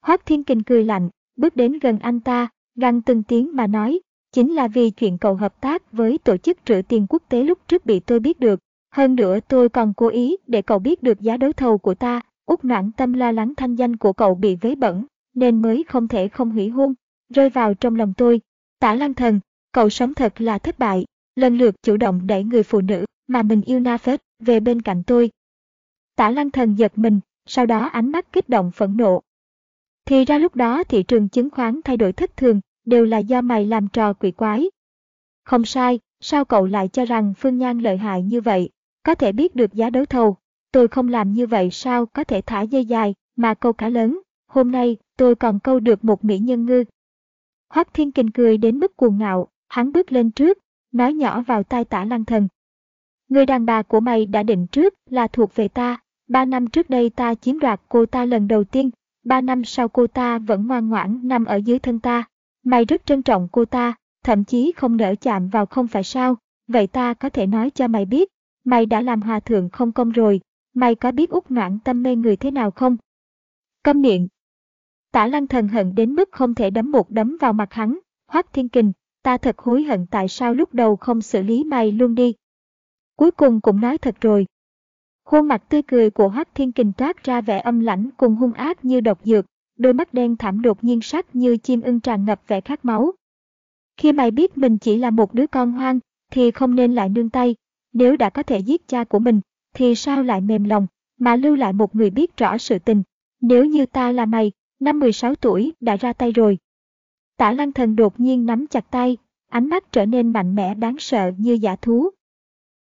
Hoác Thiên Kình cười lạnh, bước đến gần anh ta, găng từng tiếng mà nói, chính là vì chuyện cậu hợp tác với tổ chức rửa tiền quốc tế lúc trước bị tôi biết được. Hơn nữa tôi còn cố ý để cậu biết được giá đấu thầu của ta, út noãn tâm lo lắng thanh danh của cậu bị vấy bẩn, nên mới không thể không hủy hôn, rơi vào trong lòng tôi. Tả lăng thần, cậu sống thật là thất bại, lần lượt chủ động đẩy người phụ nữ mà mình yêu na phết về bên cạnh tôi. Tả lăng thần giật mình, sau đó ánh mắt kích động phẫn nộ. Thì ra lúc đó thị trường chứng khoán thay đổi thất thường, đều là do mày làm trò quỷ quái. Không sai, sao cậu lại cho rằng Phương Nhan lợi hại như vậy, có thể biết được giá đấu thầu. Tôi không làm như vậy sao có thể thả dây dài, mà câu cá lớn. Hôm nay, tôi còn câu được một mỹ nhân ngư. Hoắc Thiên Kình cười đến mức cuồng ngạo, hắn bước lên trước, nói nhỏ vào tai tả lăng thần. Người đàn bà của mày đã định trước là thuộc về ta, ba năm trước đây ta chiếm đoạt cô ta lần đầu tiên, ba năm sau cô ta vẫn ngoan ngoãn nằm ở dưới thân ta. Mày rất trân trọng cô ta, thậm chí không nỡ chạm vào không phải sao, vậy ta có thể nói cho mày biết, mày đã làm hòa thượng không công rồi, mày có biết út noãn tâm mê người thế nào không? Câm miệng. Tả lăng thần hận đến mức không thể đấm một đấm vào mặt hắn, hoác thiên kình, ta thật hối hận tại sao lúc đầu không xử lý mày luôn đi. Cuối cùng cũng nói thật rồi. Khuôn mặt tươi cười của Hoắc Thiên Kình toát ra vẻ âm lãnh cùng hung ác như độc dược, đôi mắt đen thẳm đột nhiên sắc như chim ưng tràn ngập vẻ khát máu. Khi mày biết mình chỉ là một đứa con hoang, thì không nên lại nương tay. Nếu đã có thể giết cha của mình, thì sao lại mềm lòng, mà lưu lại một người biết rõ sự tình. Nếu như ta là mày, năm 16 tuổi đã ra tay rồi. Tả lăng thần đột nhiên nắm chặt tay, ánh mắt trở nên mạnh mẽ đáng sợ như giả thú.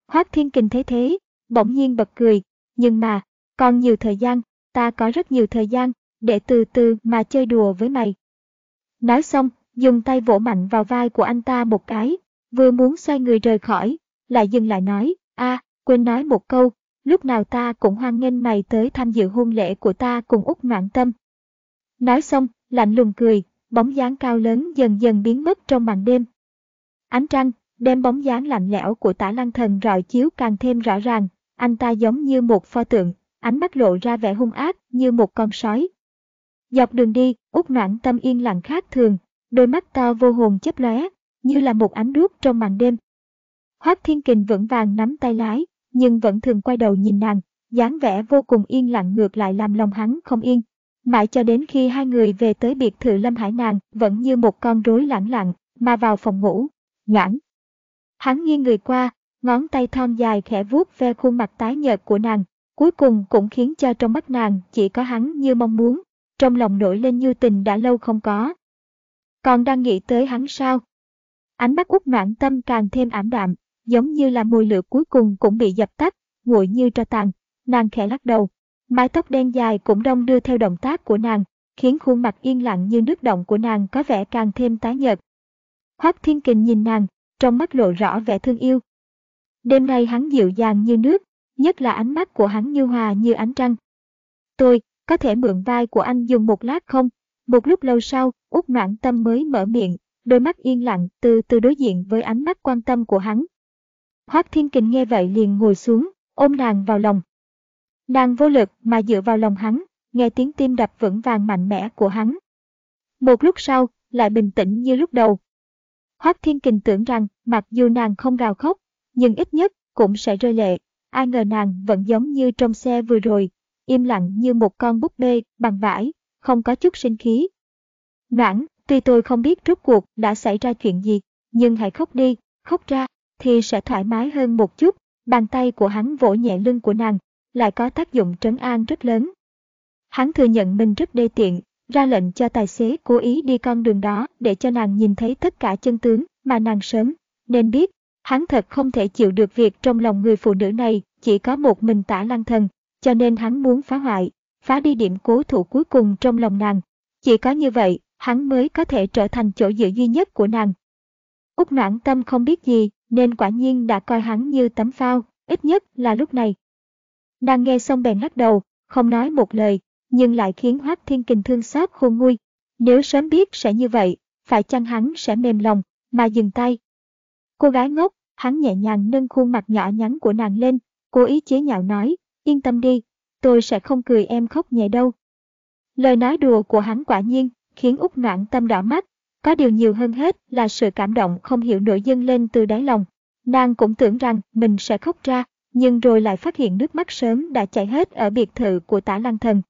Hoác thiên kình thế thế, bỗng nhiên bật cười, nhưng mà, còn nhiều thời gian, ta có rất nhiều thời gian, để từ từ mà chơi đùa với mày. Nói xong, dùng tay vỗ mạnh vào vai của anh ta một cái, vừa muốn xoay người rời khỏi, lại dừng lại nói, a quên nói một câu, lúc nào ta cũng hoan nghênh mày tới tham dự hôn lễ của ta cùng út noạn tâm. Nói xong, lạnh lùng cười, bóng dáng cao lớn dần dần biến mất trong màn đêm. Ánh trăng, đem bóng dáng lạnh lẽo của tả lăng thần rọi chiếu càng thêm rõ ràng, anh ta giống như một pho tượng, ánh mắt lộ ra vẻ hung ác như một con sói. Dọc đường đi, út noãn tâm yên lặng khác thường, đôi mắt to vô hồn chấp lóe, như là một ánh đuốc trong màn đêm. Hoác Thiên Kình vững vàng nắm tay lái, nhưng vẫn thường quay đầu nhìn nàng, dáng vẻ vô cùng yên lặng ngược lại làm lòng hắn không yên. Mãi cho đến khi hai người về tới biệt thự Lâm Hải nàng vẫn như một con rối lãng lặng, mà vào phòng ngủ. Ngãn. Hắn nghiêng người qua, ngón tay thon dài khẽ vuốt ve khuôn mặt tái nhợt của nàng, cuối cùng cũng khiến cho trong mắt nàng chỉ có hắn như mong muốn, trong lòng nổi lên như tình đã lâu không có. Còn đang nghĩ tới hắn sao? Ánh mắt út noãn tâm càng thêm ảm đạm, giống như là mùi lửa cuối cùng cũng bị dập tắt, nguội như tro tàn, nàng khẽ lắc đầu. Mái tóc đen dài cũng đông đưa theo động tác của nàng, khiến khuôn mặt yên lặng như nước động của nàng có vẻ càng thêm tái nhợt. Hoắc Thiên Kình nhìn nàng, trong mắt lộ rõ vẻ thương yêu. Đêm nay hắn dịu dàng như nước, nhất là ánh mắt của hắn như hòa như ánh trăng. Tôi, có thể mượn vai của anh dùng một lát không? Một lúc lâu sau, út noạn tâm mới mở miệng, đôi mắt yên lặng từ từ đối diện với ánh mắt quan tâm của hắn. Hoác Thiên Kình nghe vậy liền ngồi xuống, ôm nàng vào lòng. Nàng vô lực mà dựa vào lòng hắn, nghe tiếng tim đập vững vàng mạnh mẽ của hắn. Một lúc sau, lại bình tĩnh như lúc đầu, Hoác Thiên Kình tưởng rằng mặc dù nàng không gào khóc, nhưng ít nhất cũng sẽ rơi lệ. Ai ngờ nàng vẫn giống như trong xe vừa rồi, im lặng như một con búp bê bằng vải, không có chút sinh khí. Noãn, tuy tôi không biết rốt cuộc đã xảy ra chuyện gì, nhưng hãy khóc đi, khóc ra, thì sẽ thoải mái hơn một chút. Bàn tay của hắn vỗ nhẹ lưng của nàng, lại có tác dụng trấn an rất lớn. Hắn thừa nhận mình rất đê tiện, ra lệnh cho tài xế cố ý đi con đường đó để cho nàng nhìn thấy tất cả chân tướng mà nàng sớm nên biết, hắn thật không thể chịu được việc trong lòng người phụ nữ này chỉ có một mình tả lăng thần, cho nên hắn muốn phá hoại, phá đi điểm cố thủ cuối cùng trong lòng nàng. Chỉ có như vậy, hắn mới có thể trở thành chỗ dựa duy nhất của nàng. Úc noãn tâm không biết gì, nên quả nhiên đã coi hắn như tấm phao, ít nhất là lúc này. Nàng nghe xong bèn lắc đầu, không nói một lời, nhưng lại khiến Hoác Thiên Kình thương xót khôn nguôi. Nếu sớm biết sẽ như vậy, phải chăng hắn sẽ mềm lòng, mà dừng tay. Cô gái ngốc, hắn nhẹ nhàng nâng khuôn mặt nhỏ nhắn của nàng lên, cố ý chế nhạo nói, yên tâm đi, tôi sẽ không cười em khóc nhẹ đâu. Lời nói đùa của hắn quả nhiên, khiến út noạn tâm đỏ mắt, có điều nhiều hơn hết là sự cảm động không hiểu nổi dâng lên từ đáy lòng. Nàng cũng tưởng rằng mình sẽ khóc ra, nhưng rồi lại phát hiện nước mắt sớm đã chảy hết ở biệt thự của tả lăng thần.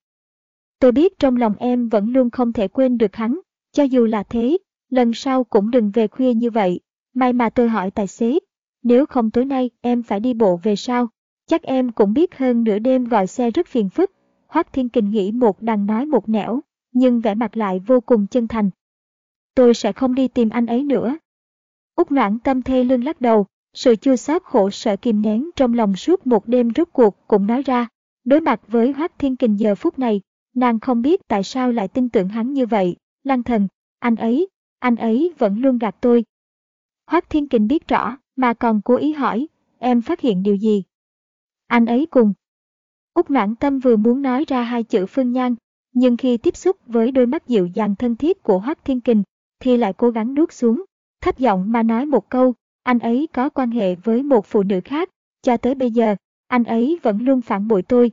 Tôi biết trong lòng em vẫn luôn không thể quên được hắn, cho dù là thế, lần sau cũng đừng về khuya như vậy. May mà tôi hỏi tài xế, nếu không tối nay em phải đi bộ về sao? Chắc em cũng biết hơn nửa đêm gọi xe rất phiền phức. Hoác Thiên Kình nghĩ một đằng nói một nẻo, nhưng vẻ mặt lại vô cùng chân thành. Tôi sẽ không đi tìm anh ấy nữa. Úc noãn tâm thê lưng lắc đầu, sự chua xót khổ sở kìm nén trong lòng suốt một đêm rốt cuộc cũng nói ra. Đối mặt với Hoác Thiên Kình giờ phút này, nàng không biết tại sao lại tin tưởng hắn như vậy. Lăng thần, anh ấy, anh ấy vẫn luôn gạt tôi. Hoác Thiên Kình biết rõ, mà còn cố ý hỏi, em phát hiện điều gì? Anh ấy cùng. Úc noãn tâm vừa muốn nói ra hai chữ phương nhan, nhưng khi tiếp xúc với đôi mắt dịu dàng thân thiết của Hoác Thiên Kình, thì lại cố gắng nuốt xuống, thấp giọng mà nói một câu, anh ấy có quan hệ với một phụ nữ khác, cho tới bây giờ, anh ấy vẫn luôn phản bội tôi.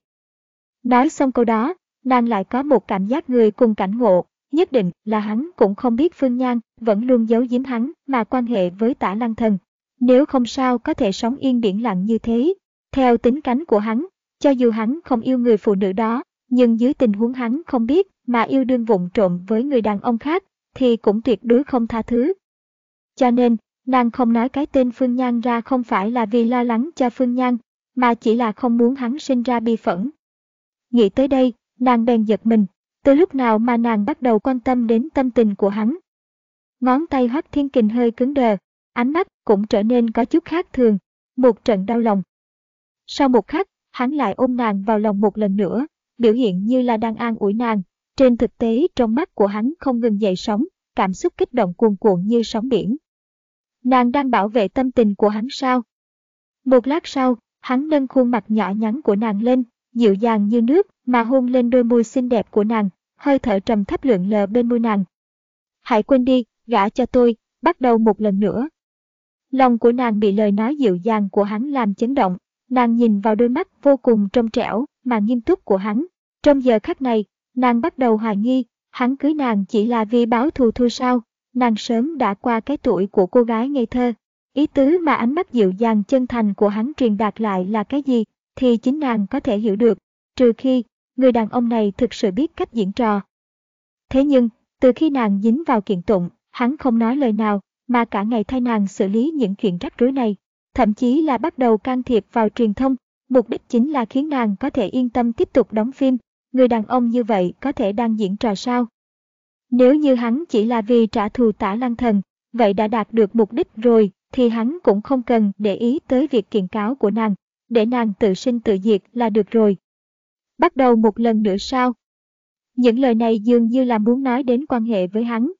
Nói xong câu đó, nàng lại có một cảm giác người cùng cảnh ngộ, nhất định là hắn cũng không biết Phương Nhan vẫn luôn giấu giếm hắn mà quan hệ với tả lăng thần. Nếu không sao có thể sống yên biển lặng như thế. Theo tính cánh của hắn, cho dù hắn không yêu người phụ nữ đó, nhưng dưới tình huống hắn không biết mà yêu đương vụng trộm với người đàn ông khác, thì cũng tuyệt đối không tha thứ. Cho nên, nàng không nói cái tên Phương Nhan ra không phải là vì lo lắng cho Phương Nhan, mà chỉ là không muốn hắn sinh ra bi phẫn. Nghĩ tới đây, nàng bèn giật mình, từ lúc nào mà nàng bắt đầu quan tâm đến tâm tình của hắn. Ngón tay Hoắc Thiên Kình hơi cứng đờ, ánh mắt cũng trở nên có chút khác thường, một trận đau lòng. Sau một khắc, hắn lại ôm nàng vào lòng một lần nữa, biểu hiện như là đang an ủi nàng. Trên thực tế trong mắt của hắn không ngừng dậy sóng, cảm xúc kích động cuồn cuộn như sóng biển. Nàng đang bảo vệ tâm tình của hắn sao? Một lát sau, hắn nâng khuôn mặt nhỏ nhắn của nàng lên, dịu dàng như nước mà hôn lên đôi môi xinh đẹp của nàng, hơi thở trầm thấp lượn lờ bên môi nàng. Hãy quên đi, gả cho tôi, bắt đầu một lần nữa. Lòng của nàng bị lời nói dịu dàng của hắn làm chấn động, nàng nhìn vào đôi mắt vô cùng trong trẻo mà nghiêm túc của hắn. Trong giờ khắc này, nàng bắt đầu hoài nghi, hắn cưới nàng chỉ là vì báo thù thôi sao, nàng sớm đã qua cái tuổi của cô gái ngây thơ. Ý tứ mà ánh mắt dịu dàng chân thành của hắn truyền đạt lại là cái gì, thì chính nàng có thể hiểu được, trừ khi người đàn ông này thực sự biết cách diễn trò. Thế nhưng, từ khi nàng dính vào kiện tụng, hắn không nói lời nào, mà cả ngày thay nàng xử lý những chuyện rắc rối này, thậm chí là bắt đầu can thiệp vào truyền thông, mục đích chính là khiến nàng có thể yên tâm tiếp tục đóng phim, người đàn ông như vậy có thể đang diễn trò sao. Nếu như hắn chỉ là vì trả thù tả lăng thần, vậy đã đạt được mục đích rồi, thì hắn cũng không cần để ý tới việc kiện cáo của nàng, để nàng tự sinh tự diệt là được rồi. Bắt đầu một lần nữa sao? Những lời này dường như là muốn nói đến quan hệ với hắn.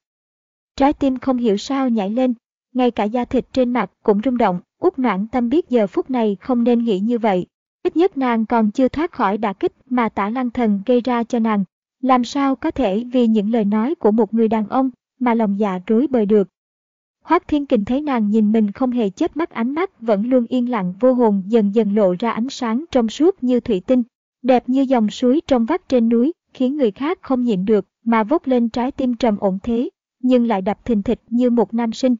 Trái tim không hiểu sao nhảy lên, ngay cả da thịt trên mặt cũng rung động, út noãn tâm biết giờ phút này không nên nghĩ như vậy. Ít nhất nàng còn chưa thoát khỏi đả kích mà tả lăng thần gây ra cho nàng. Làm sao có thể vì những lời nói của một người đàn ông mà lòng dạ rối bời được. Hoác Thiên Kình thấy nàng nhìn mình không hề chớp mắt ánh mắt vẫn luôn yên lặng vô hồn dần dần lộ ra ánh sáng trong suốt như thủy tinh, đẹp như dòng suối trong vắt trên núi, khiến người khác không nhịn được mà vốc lên trái tim trầm ổn thế, nhưng lại đập thình thịch như một nam sinh.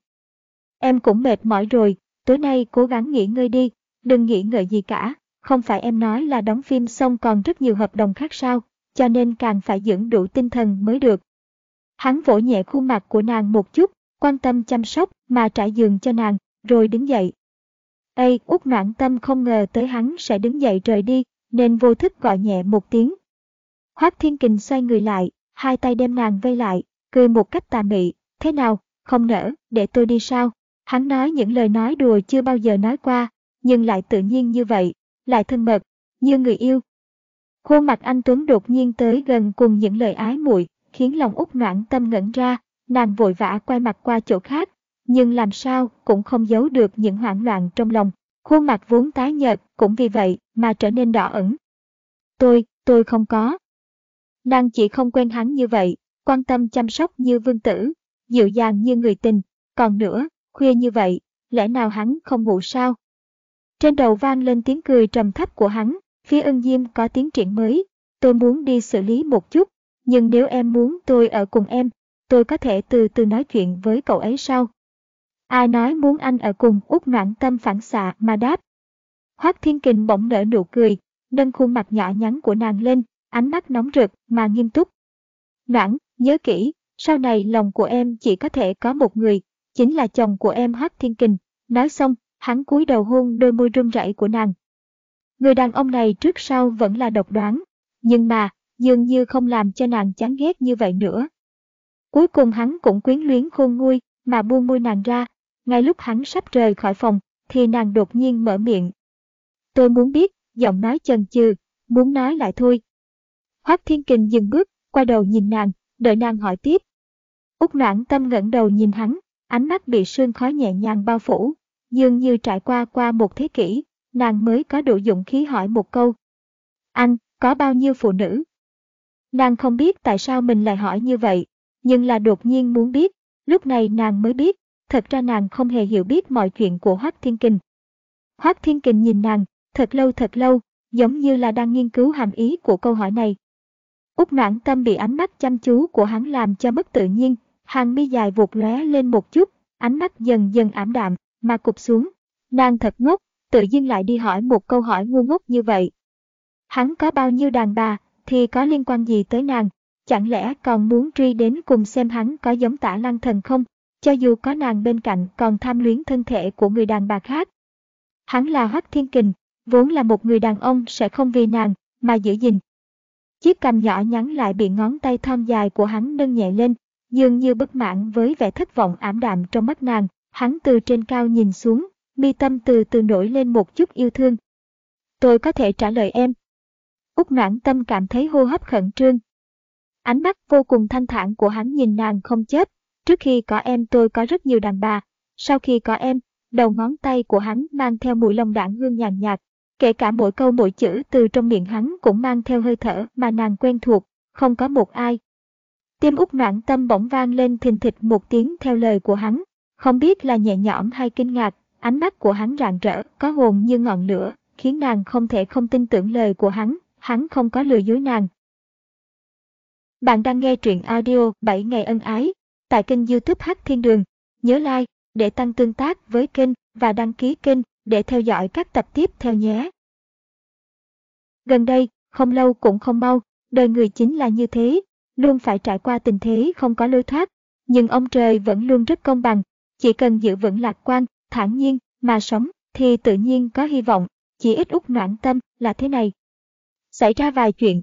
Em cũng mệt mỏi rồi, tối nay cố gắng nghỉ ngơi đi, đừng nghĩ ngợi gì cả, không phải em nói là đóng phim xong còn rất nhiều hợp đồng khác sao, cho nên càng phải dưỡng đủ tinh thần mới được. Hắn vỗ nhẹ khuôn mặt của nàng một chút, quan tâm chăm sóc mà trải giường cho nàng, rồi đứng dậy. Ê, út noạn tâm không ngờ tới hắn sẽ đứng dậy rời đi, nên vô thức gọi nhẹ một tiếng. Hoác Thiên Kình xoay người lại, hai tay đem nàng vây lại, cười một cách tà mị, thế nào, không nỡ, để tôi đi sao? Hắn nói những lời nói đùa chưa bao giờ nói qua, nhưng lại tự nhiên như vậy, lại thân mật, như người yêu. Khuôn mặt anh Tuấn đột nhiên tới gần cùng những lời ái muội, khiến lòng út noạn tâm ngẩn ra, nàng vội vã quay mặt qua chỗ khác, nhưng làm sao cũng không giấu được những hoảng loạn trong lòng. Khuôn mặt vốn tái nhợt cũng vì vậy mà trở nên đỏ ẩn. Tôi, tôi không có. Nàng chỉ không quen hắn như vậy, quan tâm chăm sóc như vương tử, dịu dàng như người tình. Còn nữa, khuya như vậy, lẽ nào hắn không ngủ sao? Trên đầu vang lên tiếng cười trầm thấp của hắn, phía ân diêm có tiến triển mới. Tôi muốn đi xử lý một chút, nhưng nếu em muốn tôi ở cùng em, tôi có thể từ từ nói chuyện với cậu ấy sau. Ai nói muốn anh ở cùng út noãn tâm phản xạ mà đáp. Hoác Thiên Kình bỗng nở nụ cười, nâng khuôn mặt nhỏ nhắn của nàng lên, ánh mắt nóng rực mà nghiêm túc. Noãn, nhớ kỹ, sau này lòng của em chỉ có thể có một người, chính là chồng của em Hoác Thiên Kình. Nói xong, hắn cúi đầu hôn đôi môi run rẩy của nàng. Người đàn ông này trước sau vẫn là độc đoán, nhưng mà, dường như không làm cho nàng chán ghét như vậy nữa. Cuối cùng hắn cũng quyến luyến khôn nguôi, mà buông môi nàng ra, ngay lúc hắn sắp rời khỏi phòng, thì nàng đột nhiên mở miệng. Tôi muốn biết, giọng nói chần chừ, muốn nói lại thôi. Hoác Thiên Kình dừng bước, quay đầu nhìn nàng, đợi nàng hỏi tiếp. Úc noãn tâm ngẩng đầu nhìn hắn, ánh mắt bị sương khói nhẹ nhàng bao phủ, dường như trải qua qua một thế kỷ, nàng mới có đủ dụng khí hỏi một câu. Anh, có bao nhiêu phụ nữ? Nàng không biết tại sao mình lại hỏi như vậy, nhưng là đột nhiên muốn biết, lúc này nàng mới biết, thật ra nàng không hề hiểu biết mọi chuyện của Hoác Thiên Kình. Hoác Thiên Kình nhìn nàng, thật lâu thật lâu, giống như là đang nghiên cứu hàm ý của câu hỏi này. Úc noãn tâm bị ánh mắt chăm chú của hắn làm cho mất tự nhiên, hàng mi dài vụt lóe lên một chút, ánh mắt dần dần ảm đạm, mà cụp xuống. Nàng thật ngốc, tự nhiên lại đi hỏi một câu hỏi ngu ngốc như vậy. Hắn có bao nhiêu đàn bà, thì có liên quan gì tới nàng, chẳng lẽ còn muốn truy đến cùng xem hắn có giống tả lăng thần không, cho dù có nàng bên cạnh còn tham luyến thân thể của người đàn bà khác. Hắn là Hoắc Thiên Kình, vốn là một người đàn ông sẽ không vì nàng mà giữ gìn. Chiếc cằm nhỏ nhắn lại bị ngón tay thon dài của hắn nâng nhẹ lên, dường như bất mãn với vẻ thất vọng ảm đạm trong mắt nàng, hắn từ trên cao nhìn xuống, mi tâm từ từ nổi lên một chút yêu thương. Tôi có thể trả lời em. Úc noãn tâm cảm thấy hô hấp khẩn trương. Ánh mắt vô cùng thanh thản của hắn nhìn nàng không chết, Trước khi có em tôi có rất nhiều đàn bà, sau khi có em, đầu ngón tay của hắn mang theo mùi lông đảng hương nhàn nhạt, kể cả mỗi câu mỗi chữ từ trong miệng hắn cũng mang theo hơi thở mà nàng quen thuộc, không có một ai. Tim út noạn tâm bỗng vang lên thình thịch một tiếng theo lời của hắn, không biết là nhẹ nhõm hay kinh ngạc, ánh mắt của hắn rạng rỡ, có hồn như ngọn lửa, khiến nàng không thể không tin tưởng lời của hắn, hắn không có lừa dối nàng. Bạn đang nghe truyện audio 7 ngày ân ái tại kênh youtube Hát Thiên Đường. Nhớ like để tăng tương tác với kênh và đăng ký kênh để theo dõi các tập tiếp theo nhé. Gần đây, không lâu cũng không mau, đời người chính là như thế, luôn phải trải qua tình thế không có lối thoát. Nhưng ông trời vẫn luôn rất công bằng, chỉ cần giữ vững lạc quan, thản nhiên mà sống thì tự nhiên có hy vọng, chỉ ít út noãn tâm là thế này. Xảy ra vài chuyện.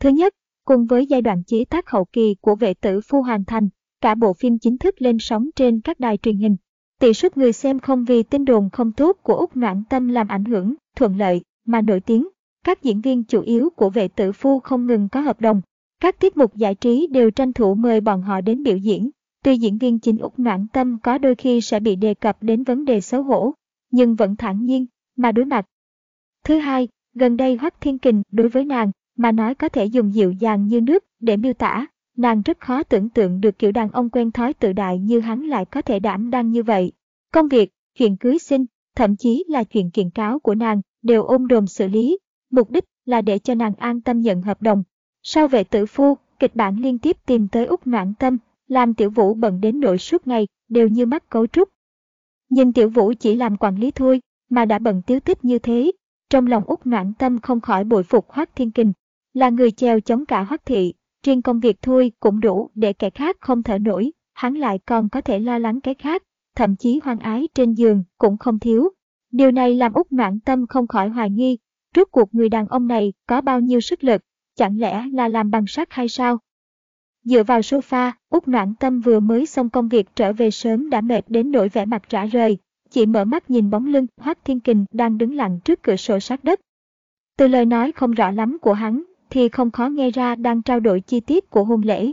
Thứ nhất, cùng với giai đoạn chế tác hậu kỳ của vệ tử phu hoàn thành, cả bộ phim chính thức lên sóng trên các đài truyền hình. Tỷ suất người xem không vì tin đồn không tốt của Úc Noãn Tâm làm ảnh hưởng, thuận lợi, mà nổi tiếng. Các diễn viên chủ yếu của vệ tử phu không ngừng có hợp đồng. Các tiết mục giải trí đều tranh thủ mời bọn họ đến biểu diễn. Tuy diễn viên chính Úc Noãn Tâm có đôi khi sẽ bị đề cập đến vấn đề xấu hổ, nhưng vẫn thản nhiên, mà đối mặt. Thứ hai, gần đây Hoắc Thiên Kình đối với nàng mà nói có thể dùng dịu dàng như nước để miêu tả, Nàng rất khó tưởng tượng được kiểu đàn ông quen thói tự đại như hắn lại có thể đảm đang như vậy. Công việc, chuyện cưới sinh, thậm chí là chuyện kiện cáo của nàng đều ôm đồm xử lý, mục đích là để cho nàng an tâm nhận hợp đồng. Sau vệ tử phu, kịch bản liên tiếp tìm tới út noãn tâm, làm tiểu vũ bận đến nỗi suốt ngày, đều như mắt cấu trúc. Nhưng tiểu vũ chỉ làm quản lý thôi, mà đã bận tiếu tích như thế. Trong lòng út noãn tâm không khỏi bội phục Hoác Thiên Kình, là người treo chống cả hoắc Thị, riêng công việc thôi cũng đủ để kẻ khác không thở nổi, hắn lại còn có thể lo lắng cái khác, thậm chí hoang ái trên giường cũng không thiếu. Điều này làm út noãn tâm không khỏi hoài nghi, rốt cuộc người đàn ông này có bao nhiêu sức lực, chẳng lẽ là làm bằng sắt hay sao? Dựa vào sofa, Út Noãn Tâm vừa mới xong công việc trở về sớm đã mệt đến nỗi vẻ mặt rã rời. chỉ mở mắt nhìn bóng lưng Hoác Thiên Kình đang đứng lặng trước cửa sổ sát đất. Từ lời nói không rõ lắm của hắn, thì không khó nghe ra đang trao đổi chi tiết của hôn lễ.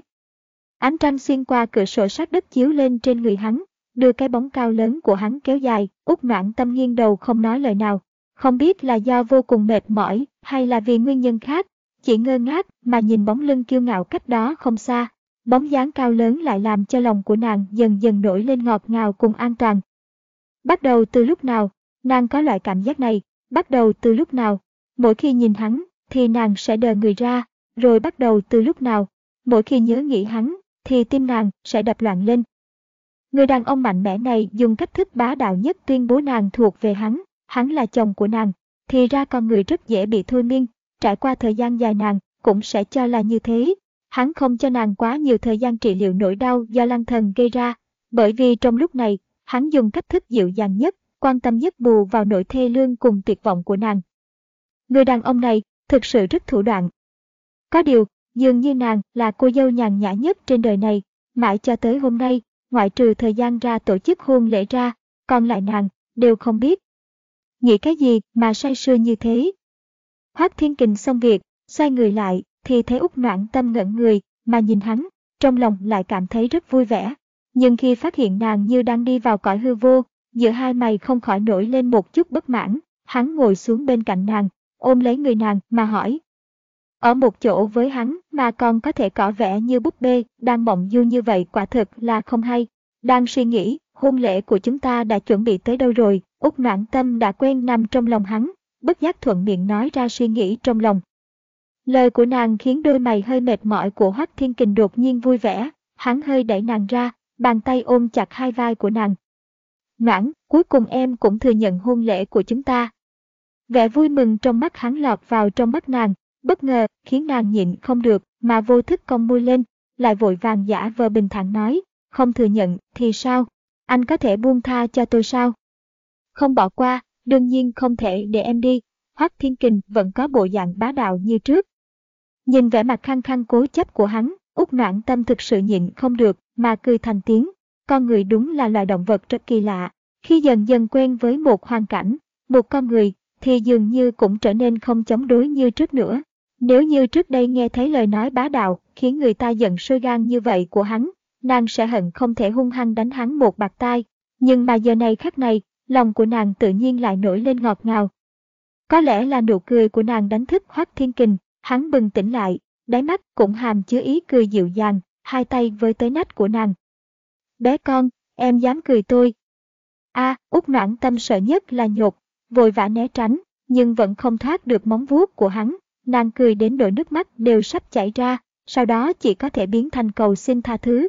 Ánh trăng xuyên qua cửa sổ sát đất chiếu lên trên người hắn, đưa cái bóng cao lớn của hắn kéo dài, út noạn tâm nghiêng đầu không nói lời nào. Không biết là do vô cùng mệt mỏi hay là vì nguyên nhân khác, chỉ ngơ ngác mà nhìn bóng lưng kiêu ngạo cách đó không xa. Bóng dáng cao lớn lại làm cho lòng của nàng dần dần nổi lên ngọt ngào cùng an toàn. Bắt đầu từ lúc nào, nàng có loại cảm giác này, bắt đầu từ lúc nào, mỗi khi nhìn hắn, thì nàng sẽ đờ người ra, rồi bắt đầu từ lúc nào, mỗi khi nhớ nghĩ hắn, thì tim nàng sẽ đập loạn lên. Người đàn ông mạnh mẽ này dùng cách thức bá đạo nhất tuyên bố nàng thuộc về hắn, hắn là chồng của nàng, thì ra con người rất dễ bị thôi miên, trải qua thời gian dài nàng cũng sẽ cho là như thế. Hắn không cho nàng quá nhiều thời gian trị liệu nỗi đau do lăng thần gây ra, bởi vì trong lúc này, hắn dùng cách thức dịu dàng nhất, quan tâm nhất bù vào nỗi thê lương cùng tuyệt vọng của nàng. Người đàn ông này thực sự rất thủ đoạn. Có điều, dường như nàng là cô dâu nhàn nhã nhất trên đời này, mãi cho tới hôm nay, ngoại trừ thời gian ra tổ chức hôn lễ ra, còn lại nàng, đều không biết. Nghĩ cái gì mà say sưa như thế? Hoác Thiên Kình xong việc, xoay người lại, thì thấy út noãn tâm ngẩn người, mà nhìn hắn, trong lòng lại cảm thấy rất vui vẻ. Nhưng khi phát hiện nàng như đang đi vào cõi hư vô, giữa hai mày không khỏi nổi lên một chút bất mãn, hắn ngồi xuống bên cạnh nàng, ôm lấy người nàng mà hỏi. Ở một chỗ với hắn mà còn có thể cỏ vẻ như búp bê, đang mộng du như vậy quả thực là không hay. Đang suy nghĩ, hôn lễ của chúng ta đã chuẩn bị tới đâu rồi, út noãn tâm đã quen nằm trong lòng hắn, bất giác thuận miệng nói ra suy nghĩ trong lòng. Lời của nàng khiến đôi mày hơi mệt mỏi của Hoắc Thiên Kình đột nhiên vui vẻ, hắn hơi đẩy nàng ra, bàn tay ôm chặt hai vai của nàng. Noãn, cuối cùng em cũng thừa nhận hôn lễ của chúng ta, Vẻ vui mừng trong mắt hắn lọt vào trong mắt nàng, bất ngờ khiến nàng nhịn không được mà vô thức cong môi lên, lại vội vàng giả vờ bình thản nói, không thừa nhận thì sao, anh có thể buông tha cho tôi sao? Không bỏ qua, đương nhiên không thể để em đi, Hoắc Thiên Kình vẫn có bộ dạng bá đạo như trước. Nhìn vẻ mặt khăng khăng cố chấp của hắn, út noãn tâm thực sự nhịn không được mà cười thành tiếng. Con người đúng là loài động vật rất kỳ lạ. Khi dần dần quen với một hoàn cảnh, một con người thì dường như cũng trở nên không chống đối như trước nữa. Nếu như trước đây nghe thấy lời nói bá đạo, khiến người ta giận sôi gan như vậy của hắn, nàng sẽ hận không thể hung hăng đánh hắn một bạc tai. Nhưng mà giờ này khắc này, lòng của nàng tự nhiên lại nổi lên ngọt ngào. Có lẽ là nụ cười của nàng đánh thức Hoác Thiên Kình, hắn bừng tỉnh lại, đáy mắt cũng hàm chứa ý cười dịu dàng, hai tay với tới nách của nàng. Bé con, em dám cười tôi. a à, út noãn tâm sợ nhất là nhột, vội vã né tránh, nhưng vẫn không thoát được móng vuốt của hắn. Nàng cười đến nỗi nước mắt đều sắp chảy ra, sau đó chỉ có thể biến thành cầu xin tha thứ.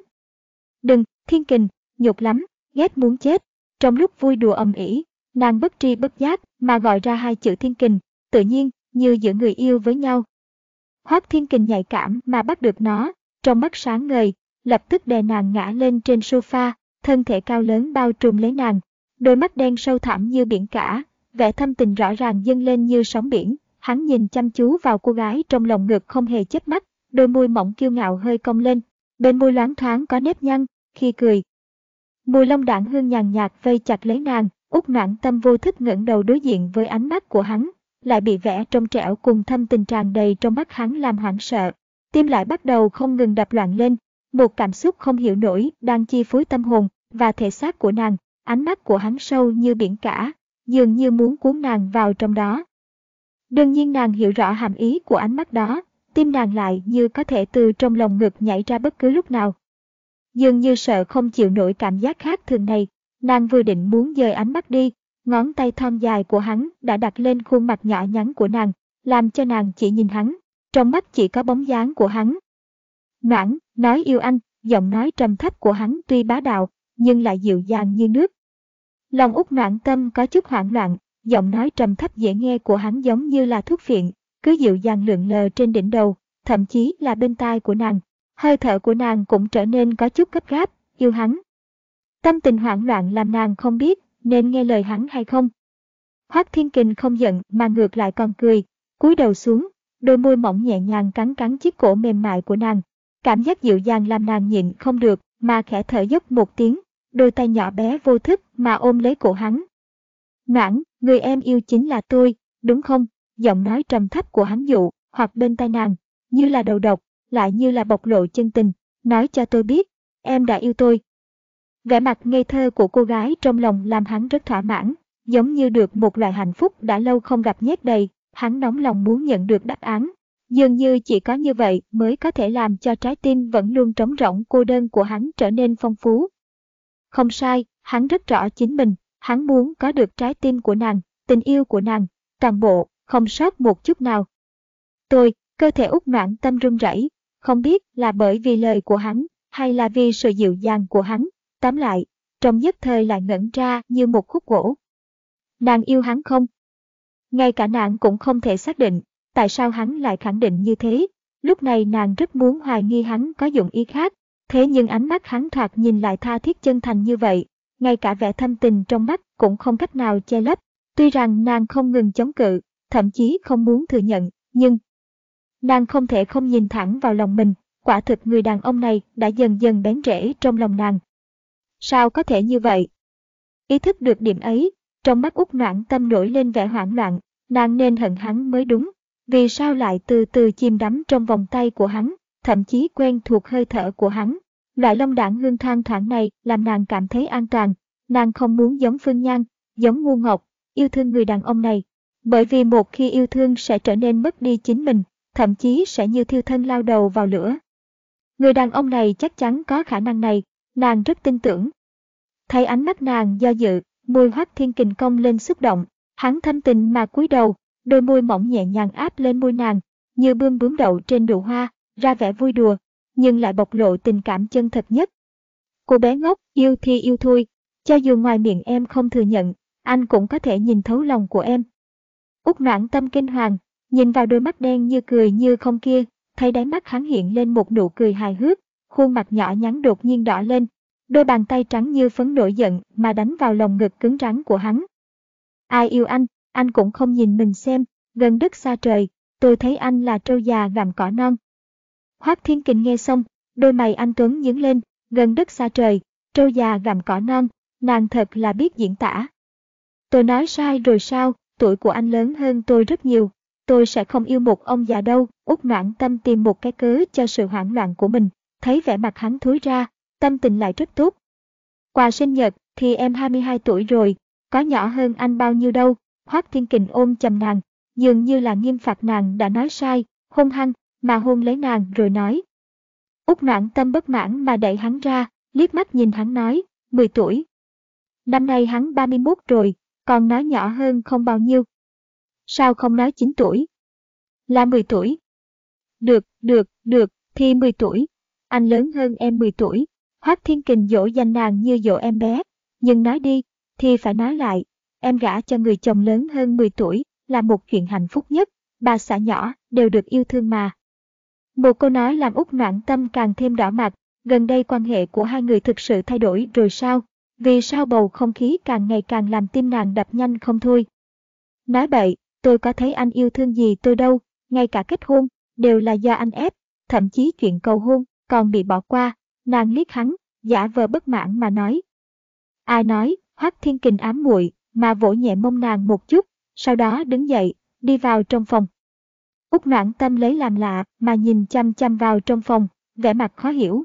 Đừng, thiên kình, nhục lắm, ghét muốn chết. Trong lúc vui đùa ầm ĩ, nàng bất tri bất giác mà gọi ra hai chữ thiên kình, tự nhiên như giữa người yêu với nhau. Hoác thiên kình nhạy cảm mà bắt được nó, trong mắt sáng ngời, lập tức đè nàng ngã lên trên sofa, thân thể cao lớn bao trùm lấy nàng, đôi mắt đen sâu thẳm như biển cả, vẻ thâm tình rõ ràng dâng lên như sóng biển. Hắn nhìn chăm chú vào cô gái trong lòng ngực không hề chớp mắt, đôi môi mỏng kiêu ngạo hơi cong lên, bên môi loáng thoáng có nếp nhăn, khi cười. Mùi lông đạn hương nhàn nhạt vây chặt lấy nàng, út noãn tâm vô thức ngẩng đầu đối diện với ánh mắt của hắn, lại bị vẻ trong trẻo cùng thâm tình tràn đầy trong mắt hắn làm hoảng sợ. Tim lại bắt đầu không ngừng đập loạn lên, một cảm xúc không hiểu nổi đang chi phối tâm hồn và thể xác của nàng, ánh mắt của hắn sâu như biển cả, dường như muốn cuốn nàng vào trong đó. Đương nhiên nàng hiểu rõ hàm ý của ánh mắt đó, tim nàng lại như có thể từ trong lòng ngực nhảy ra bất cứ lúc nào. Dường như sợ không chịu nổi cảm giác khác thường này, nàng vừa định muốn dời ánh mắt đi, ngón tay thon dài của hắn đã đặt lên khuôn mặt nhỏ nhắn của nàng, làm cho nàng chỉ nhìn hắn, trong mắt chỉ có bóng dáng của hắn. Noãn, nói yêu anh, giọng nói trầm thấp của hắn tuy bá đạo, nhưng lại dịu dàng như nước, Lòng út noạn tâm có chút hoảng loạn, giọng nói trầm thấp dễ nghe của hắn giống như là thuốc phiện, cứ dịu dàng lượn lờ trên đỉnh đầu, thậm chí là bên tai của nàng. Hơi thở của nàng cũng trở nên có chút gấp gáp, yêu hắn. Tâm tình hoảng loạn làm nàng không biết nên nghe lời hắn hay không. Hoác Thiên Kình không giận mà ngược lại còn cười, cúi đầu xuống, đôi môi mỏng nhẹ nhàng cắn cắn chiếc cổ mềm mại của nàng. Cảm giác dịu dàng làm nàng nhịn không được, mà khẽ thở dốc một tiếng, đôi tay nhỏ bé vô thức mà ôm lấy cổ hắn. Noãn, người em yêu chính là tôi, đúng không? Giọng nói trầm thấp của hắn dụ, hoặc bên tai nàng, như là đầu độc, lại như là bộc lộ chân tình, nói cho tôi biết, em đã yêu tôi. Vẻ mặt ngây thơ của cô gái trong lòng làm hắn rất thỏa mãn, giống như được một loại hạnh phúc đã lâu không gặp nhét đầy, hắn nóng lòng muốn nhận được đáp án. Dường như chỉ có như vậy mới có thể làm cho trái tim vẫn luôn trống rỗng cô đơn của hắn trở nên phong phú. Không sai, hắn rất rõ chính mình, hắn muốn có được trái tim của nàng, tình yêu của nàng, toàn bộ, không sót một chút nào. Tôi, cơ thể út noạn tâm run rẩy, không biết là bởi vì lời của hắn, hay là vì sự dịu dàng của hắn, tóm lại, trong nhất thời lại ngẩn ra như một khúc gỗ. Nàng yêu hắn không? Ngay cả nàng cũng không thể xác định, tại sao hắn lại khẳng định như thế. Lúc này nàng rất muốn hoài nghi hắn có dụng ý khác, thế nhưng ánh mắt hắn thoạt nhìn lại tha thiết chân thành như vậy, ngay cả vẻ thâm tình trong mắt cũng không cách nào che lấp. Tuy rằng nàng không ngừng chống cự, thậm chí không muốn thừa nhận, nhưng nàng không thể không nhìn thẳng vào lòng mình, quả thực người đàn ông này đã dần dần bén rễ trong lòng nàng. Sao có thể như vậy? Ý thức được điểm ấy, trong mắt út noãn tâm nổi lên vẻ hoảng loạn, nàng nên hận hắn mới đúng. Vì sao lại từ từ chìm đắm trong vòng tay của hắn, thậm chí quen thuộc hơi thở của hắn. Loại long đảng hương thang thoảng này làm nàng cảm thấy an toàn. Nàng không muốn giống Phương Nhan, giống Ngu Ngọc, yêu thương người đàn ông này. Bởi vì một khi yêu thương sẽ trở nên mất đi chính mình, thậm chí sẽ như thiêu thân lao đầu vào lửa. Người đàn ông này chắc chắn có khả năng này, nàng rất tin tưởng. Thấy ánh mắt nàng do dự, môi hoác thiên kình công lên xúc động, hắn thâm tình mà cúi đầu, đôi môi mỏng nhẹ nhàng áp lên môi nàng, như bươm bướm đậu trên đụ hoa, ra vẻ vui đùa, nhưng lại bộc lộ tình cảm chân thật nhất. Cô bé ngốc, yêu thì yêu thôi, cho dù ngoài miệng em không thừa nhận, anh cũng có thể nhìn thấu lòng của em. Út noãn tâm kinh hoàng, nhìn vào đôi mắt đen như cười như không kia, thấy đáy mắt hắn hiện lên một nụ cười hài hước, khuôn mặt nhỏ nhắn đột nhiên đỏ lên, đôi bàn tay trắng như phấn nổi giận mà đánh vào lồng ngực cứng rắn của hắn. Ai yêu anh, anh cũng không nhìn mình xem, gần đất xa trời, tôi thấy anh là trâu già gặm cỏ non. Hoác Thiên Kình nghe xong, đôi mày anh Tuấn nhướng lên, gần đất xa trời, trâu già gặm cỏ non, nàng thật là biết diễn tả. Tôi nói sai rồi sao, tuổi của anh lớn hơn tôi rất nhiều, tôi sẽ không yêu một ông già đâu, út noãn tâm tìm một cái cớ cho sự hoảng loạn của mình, thấy vẻ mặt hắn thối ra, tâm tình lại rất tốt. Quà sinh nhật thì em 22 tuổi rồi, có nhỏ hơn anh bao nhiêu đâu, Hoác Thiên Kình ôm chầm nàng, dường như là nghiêm phạt nàng đã nói sai, hôn hăng, mà hôn lấy nàng rồi nói. Úc noãn tâm bất mãn mà đẩy hắn ra, liếc mắt nhìn hắn nói, 10 tuổi. Năm nay hắn 31 rồi, còn nói nhỏ hơn không bao nhiêu. Sao không nói 9 tuổi? Là 10 tuổi. Được, được, được, thì 10 tuổi. Anh lớn hơn em 10 tuổi. Hoác Thiên Kình dỗ dành nàng như dỗ em bé. Nhưng nói đi, thì phải nói lại, em gả cho người chồng lớn hơn 10 tuổi là một chuyện hạnh phúc nhất, bà xã nhỏ đều được yêu thương mà. Một câu nói làm úc noãn tâm càng thêm đỏ mặt, gần đây quan hệ của hai người thực sự thay đổi rồi sao? Vì sao bầu không khí càng ngày càng làm tim nàng đập nhanh không thôi? Nói bậy, tôi có thấy anh yêu thương gì tôi đâu, ngay cả kết hôn, đều là do anh ép, thậm chí chuyện cầu hôn, còn bị bỏ qua, nàng liếc hắn, giả vờ bất mãn mà nói. Ai nói, Hoắc Thiên Kình ám muội, mà vỗ nhẹ mông nàng một chút, sau đó đứng dậy, đi vào trong phòng. Úc noãn tâm lấy làm lạ mà nhìn chăm chăm vào trong phòng, vẻ mặt khó hiểu.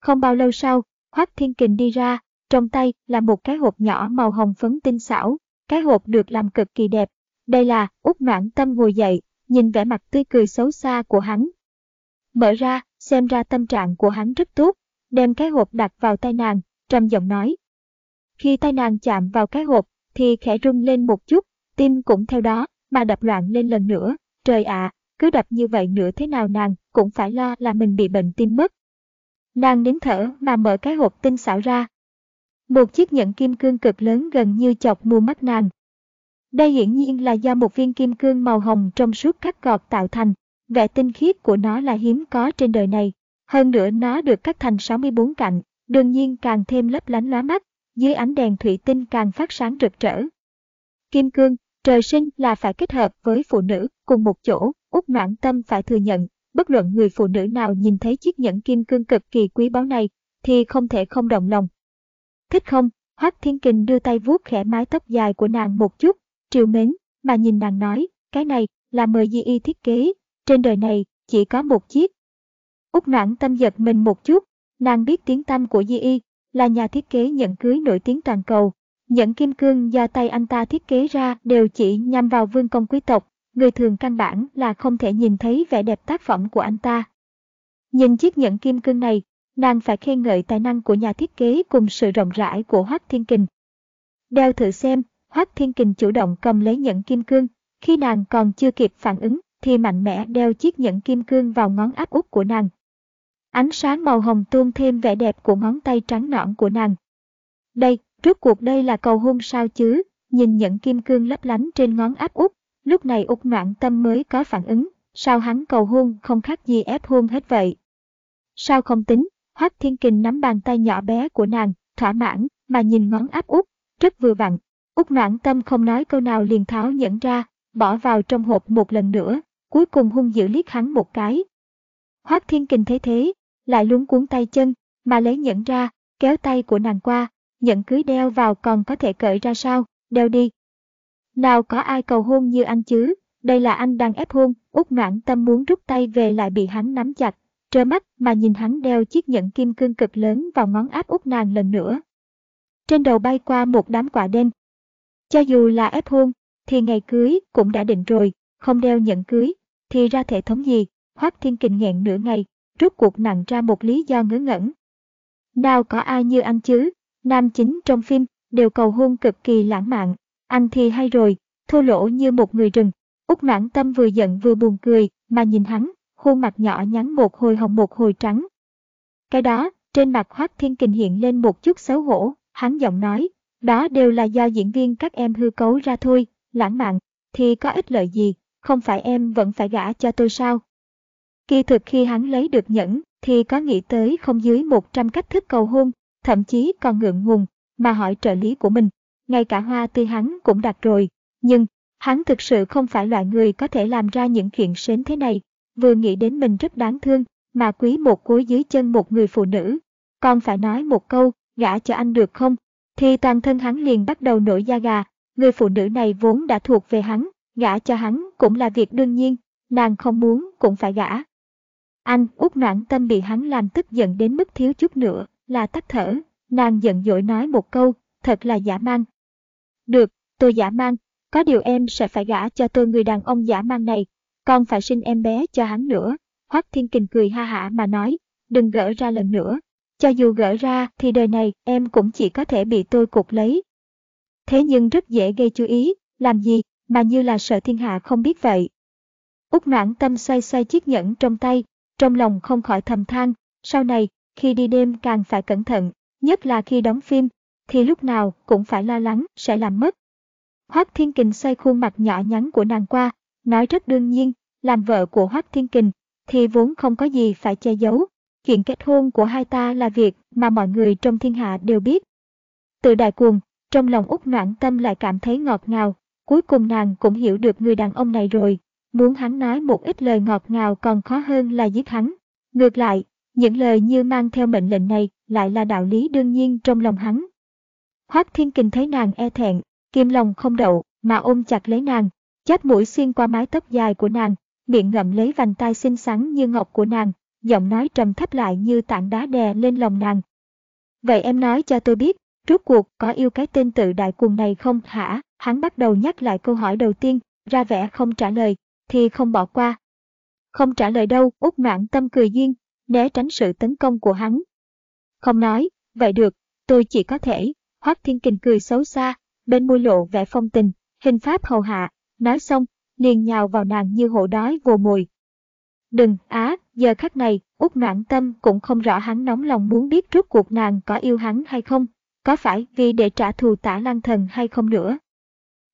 Không bao lâu sau, Hoác Thiên Kình đi ra, trong tay là một cái hộp nhỏ màu hồng phấn tinh xảo, cái hộp được làm cực kỳ đẹp. Đây là Úc noãn tâm ngồi dậy, nhìn vẻ mặt tươi cười xấu xa của hắn. Mở ra, xem ra tâm trạng của hắn rất tốt, đem cái hộp đặt vào tay nàng, trầm giọng nói. Khi tay nàng chạm vào cái hộp, thì khẽ rung lên một chút, tim cũng theo đó mà đập loạn lên lần nữa. Trời ạ, cứ đập như vậy nữa thế nào nàng cũng phải lo là mình bị bệnh tim mất. Nàng nín thở mà mở cái hộp tinh xảo ra. Một chiếc nhẫn kim cương cực lớn gần như chọc mù mắt nàng. Đây hiển nhiên là do một viên kim cương màu hồng trong suốt cắt gọt tạo thành, vẻ tinh khiết của nó là hiếm có trên đời này. Hơn nữa nó được cắt thành 64 cạnh, đương nhiên càng thêm lấp lánh lóa mắt dưới ánh đèn thủy tinh càng phát sáng rực rỡ. Kim cương, trời sinh là phải kết hợp với phụ nữ cùng một chỗ, út noãn tâm phải thừa nhận, Bất luận người phụ nữ nào nhìn thấy chiếc nhẫn kim cương cực kỳ quý báu này, thì không thể không động lòng. Thích không? Hoác Thiên Kình đưa tay vuốt khẽ mái tóc dài của nàng một chút, triều mến, mà nhìn nàng nói, cái này là mời Di Y thiết kế, trên đời này chỉ có một chiếc. Úc noãn tâm giật mình một chút, nàng biết tiếng tâm của Di Y, là nhà thiết kế nhận cưới nổi tiếng toàn cầu. Nhẫn kim cương do tay anh ta thiết kế ra đều chỉ nhằm vào vương công quý tộc, người thường căn bản là không thể nhìn thấy vẻ đẹp tác phẩm của anh ta. Nhìn chiếc nhẫn kim cương này, nàng phải khen ngợi tài năng của nhà thiết kế cùng sự rộng rãi của Hoác Thiên Kình. Đeo thử xem, Hoác Thiên Kình chủ động cầm lấy nhẫn kim cương, khi nàng còn chưa kịp phản ứng thì mạnh mẽ đeo chiếc nhẫn kim cương vào ngón áp út của nàng. Ánh sáng màu hồng tuôn thêm vẻ đẹp của ngón tay trắng nõn của nàng. Đây, rốt cuộc đây là cầu hôn sao chứ, nhìn nhẫn kim cương lấp lánh trên ngón áp út, lúc này út noạn tâm mới có phản ứng, sao hắn cầu hôn không khác gì ép hôn hết vậy. Sao không tính, Hoác Thiên Kình nắm bàn tay nhỏ bé của nàng, thỏa mãn, mà nhìn ngón áp út, rất vừa vặn. Út noạn tâm không nói câu nào liền tháo nhẫn ra, bỏ vào trong hộp một lần nữa, cuối cùng hung dữ liếc hắn một cái. Hoác Thiên Kình thấy thế, lại luống cuốn tay chân, mà lấy nhẫn ra, kéo tay của nàng qua, nhẫn cưới đeo vào còn có thể cởi ra sao, đeo đi. Nào có ai cầu hôn như anh chứ, đây là anh đang ép hôn, út noãn tâm muốn rút tay về lại bị hắn nắm chặt, trơ mắt mà nhìn hắn đeo chiếc nhẫn kim cương cực lớn vào ngón áp út nàng lần nữa. Trên đầu bay qua một đám quả đen. Cho dù là ép hôn, thì ngày cưới cũng đã định rồi, không đeo nhẫn cưới, thì ra thể thống gì, Hoác Thiên Kình nghẹn nửa ngày, rút cuộc nặng ra một lý do ngớ ngẩn. Nào có ai như anh chứ, nam chính trong phim đều cầu hôn cực kỳ lãng mạn, anh thì hay rồi, thô lỗ như một người rừng. Úc nản tâm vừa giận vừa buồn cười, mà nhìn hắn, khuôn mặt nhỏ nhắn một hồi hồng một hồi trắng. Cái đó, trên mặt Hoác Thiên Kình hiện lên một chút xấu hổ, hắn giọng nói, đó đều là do diễn viên các em hư cấu ra thôi, lãng mạn, thì có ích lợi gì, không phải em vẫn phải gả cho tôi sao? Kỳ thực khi hắn lấy được nhẫn, thì có nghĩ tới không dưới 100 cách thức cầu hôn, thậm chí còn ngượng ngùng, mà hỏi trợ lý của mình. Ngay cả hoa tươi hắn cũng đặt rồi, nhưng hắn thực sự không phải loại người có thể làm ra những chuyện sến thế này. Vừa nghĩ đến mình rất đáng thương, mà quý một cúi dưới chân một người phụ nữ. Còn phải nói một câu, gả cho anh được không? Thì toàn thân hắn liền bắt đầu nổi da gà, người phụ nữ này vốn đã thuộc về hắn, gả cho hắn cũng là việc đương nhiên, nàng không muốn cũng phải gả. Anh, út noãn tâm bị hắn làm tức giận đến mức thiếu chút nữa, là tắt thở, nàng giận dỗi nói một câu, thật là giả mang. Được, tôi giả mang, có điều em sẽ phải gả cho tôi người đàn ông giả mang này, còn phải sinh em bé cho hắn nữa. Hoắc Thiên Kình cười ha hả mà nói, đừng gỡ ra lần nữa. Cho dù gỡ ra thì đời này em cũng chỉ có thể bị tôi cục lấy. Thế nhưng rất dễ gây chú ý, làm gì mà như là sợ thiên hạ không biết vậy. Úc noãn tâm xoay xoay chiếc nhẫn trong tay, trong lòng không khỏi thầm than, sau này, khi đi đêm càng phải cẩn thận, nhất là khi đóng phim, thì lúc nào cũng phải lo lắng sẽ làm mất. Hoác Thiên Kình xoay khuôn mặt nhỏ nhắn của nàng qua, nói rất đương nhiên, làm vợ của Hoác Thiên Kình, thì vốn không có gì phải che giấu. Chuyện kết hôn của hai ta là việc mà mọi người trong thiên hạ đều biết. Từ đại cuồng, trong lòng út noãn tâm lại cảm thấy ngọt ngào, cuối cùng nàng cũng hiểu được người đàn ông này rồi, muốn hắn nói một ít lời ngọt ngào còn khó hơn là giết hắn. Ngược lại, những lời như mang theo mệnh lệnh này lại là đạo lý đương nhiên trong lòng hắn. Hoác Thiên Kình thấy nàng e thẹn, kim lòng không đậu, mà ôm chặt lấy nàng, chát mũi xuyên qua mái tóc dài của nàng, miệng ngậm lấy vành tai xinh xắn như ngọc của nàng, giọng nói trầm thấp lại như tảng đá đè lên lòng nàng. Vậy em nói cho tôi biết, rốt cuộc có yêu cái tên tự đại cuồng này không hả? Hắn bắt đầu nhắc lại câu hỏi đầu tiên, ra vẻ không trả lời, thì không bỏ qua. Không trả lời đâu, út mãn tâm cười duyên, né tránh sự tấn công của hắn. Không nói, vậy được, tôi chỉ có thể, Hoác Thiên Kình cười xấu xa, bên môi lộ vẻ phong tình, hình pháp hầu hạ, nói xong, liền nhào vào nàng như hổ đói vồ mồi. Đừng, á, giờ khắc này, út noạn tâm cũng không rõ hắn nóng lòng muốn biết rốt cuộc nàng có yêu hắn hay không, có phải vì để trả thù tả lăng thần hay không nữa.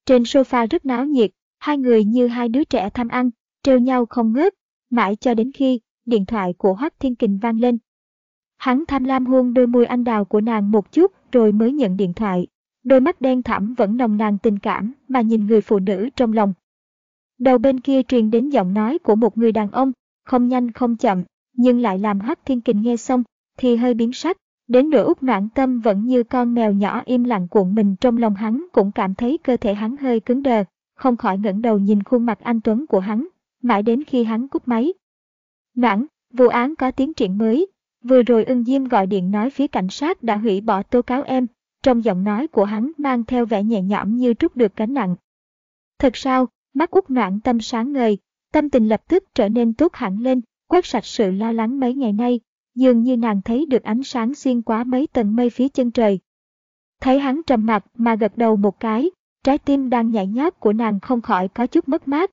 Trên sofa rất náo nhiệt, hai người như hai đứa trẻ tham ăn, trêu nhau không ngớt, mãi cho đến khi điện thoại của Hoác Thiên Kình vang lên. Hắn tham lam hôn đôi môi anh đào của nàng một chút rồi mới nhận điện thoại. Đôi mắt đen thẳm vẫn nồng nàn tình cảm mà nhìn người phụ nữ trong lòng. Đầu bên kia truyền đến giọng nói của một người đàn ông, không nhanh không chậm, nhưng lại làm Hoác Thiên Kình nghe xong, thì hơi biến sắc, đến nỗi út noãn tâm vẫn như con mèo nhỏ im lặng cuộn mình trong lòng hắn cũng cảm thấy cơ thể hắn hơi cứng đờ, không khỏi ngẩng đầu nhìn khuôn mặt anh Tuấn của hắn, mãi đến khi hắn cúp máy. Noãn, vụ án có tiến triển mới, vừa rồi ưng diêm gọi điện nói phía cảnh sát đã hủy bỏ tố cáo em, trong giọng nói của hắn mang theo vẻ nhẹ nhõm như trút được gánh nặng. Thật sao, mắt út noãn tâm sáng ngời, tâm tình lập tức trở nên tốt hẳn lên, quét sạch sự lo lắng mấy ngày nay, dường như nàng thấy được ánh sáng xuyên qua mấy tầng mây phía chân trời. Thấy hắn trầm mặt mà gật đầu một cái, trái tim đang nhảy nhót của nàng không khỏi có chút mất mát.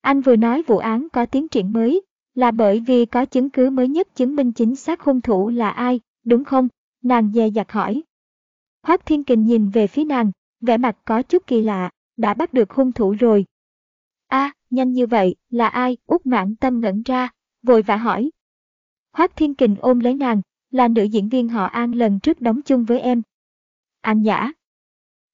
Anh vừa nói vụ án có tiến triển mới, là bởi vì có chứng cứ mới nhất chứng minh chính xác hung thủ là ai, đúng không? Nàng dè dặt hỏi. Hoác Thiên Kình nhìn về phía nàng, vẻ mặt có chút kỳ lạ, đã bắt được hung thủ rồi. a nhanh như vậy, là ai? Út mãn tâm ngẩn ra, vội vã hỏi. Hoác Thiên Kình ôm lấy nàng, là nữ diễn viên họ An lần trước đóng chung với em. An Nhã.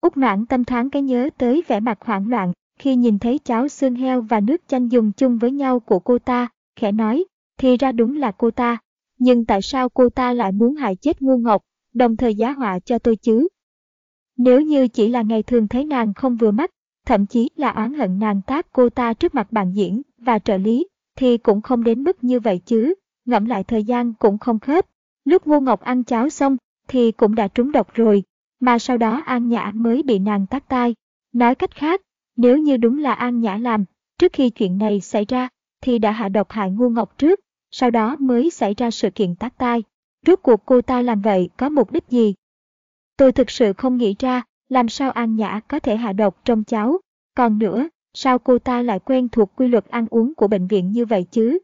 Út mãn tâm thoáng cái nhớ tới vẻ mặt hoảng loạn khi nhìn thấy cháo xương heo và nước chanh dùng chung với nhau của cô ta, khẽ nói, thì ra đúng là cô ta. Nhưng tại sao cô ta lại muốn hại chết ngu ngọc, đồng thời giá họa cho tôi chứ? Nếu như chỉ là ngày thường thấy nàng không vừa mắt, thậm chí là oán hận nàng tác cô ta trước mặt bạn diễn và trợ lý, thì cũng không đến mức như vậy chứ, ngẫm lại thời gian cũng không khớp. Lúc Ngô Ngọc ăn cháo xong thì cũng đã trúng độc rồi, mà sau đó An Nhã mới bị nàng tát tai. Nói cách khác, nếu như đúng là An Nhã làm, trước khi chuyện này xảy ra, thì đã hạ độc hại Ngô Ngọc trước, sau đó mới xảy ra sự kiện tác tai. Rốt cuộc cô ta làm vậy có mục đích gì? Tôi thực sự không nghĩ ra làm sao An Nhã có thể hạ độc trong cháu? Còn nữa, sao cô ta lại quen thuộc quy luật ăn uống của bệnh viện như vậy chứ?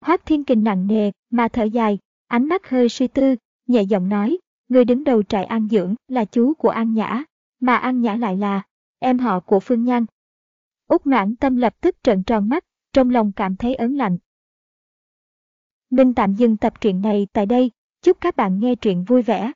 Hoác Thiên Kình nặng nề mà thở dài, ánh mắt hơi suy tư, nhẹ giọng nói, người đứng đầu trại an dưỡng là chú của An Nhã, mà An Nhã lại là em họ của Phương Nhan. Úc noãn tâm lập tức trợn tròn mắt, trong lòng cảm thấy ớn lạnh. Mình tạm dừng tập truyện này tại đây, chúc các bạn nghe truyện vui vẻ.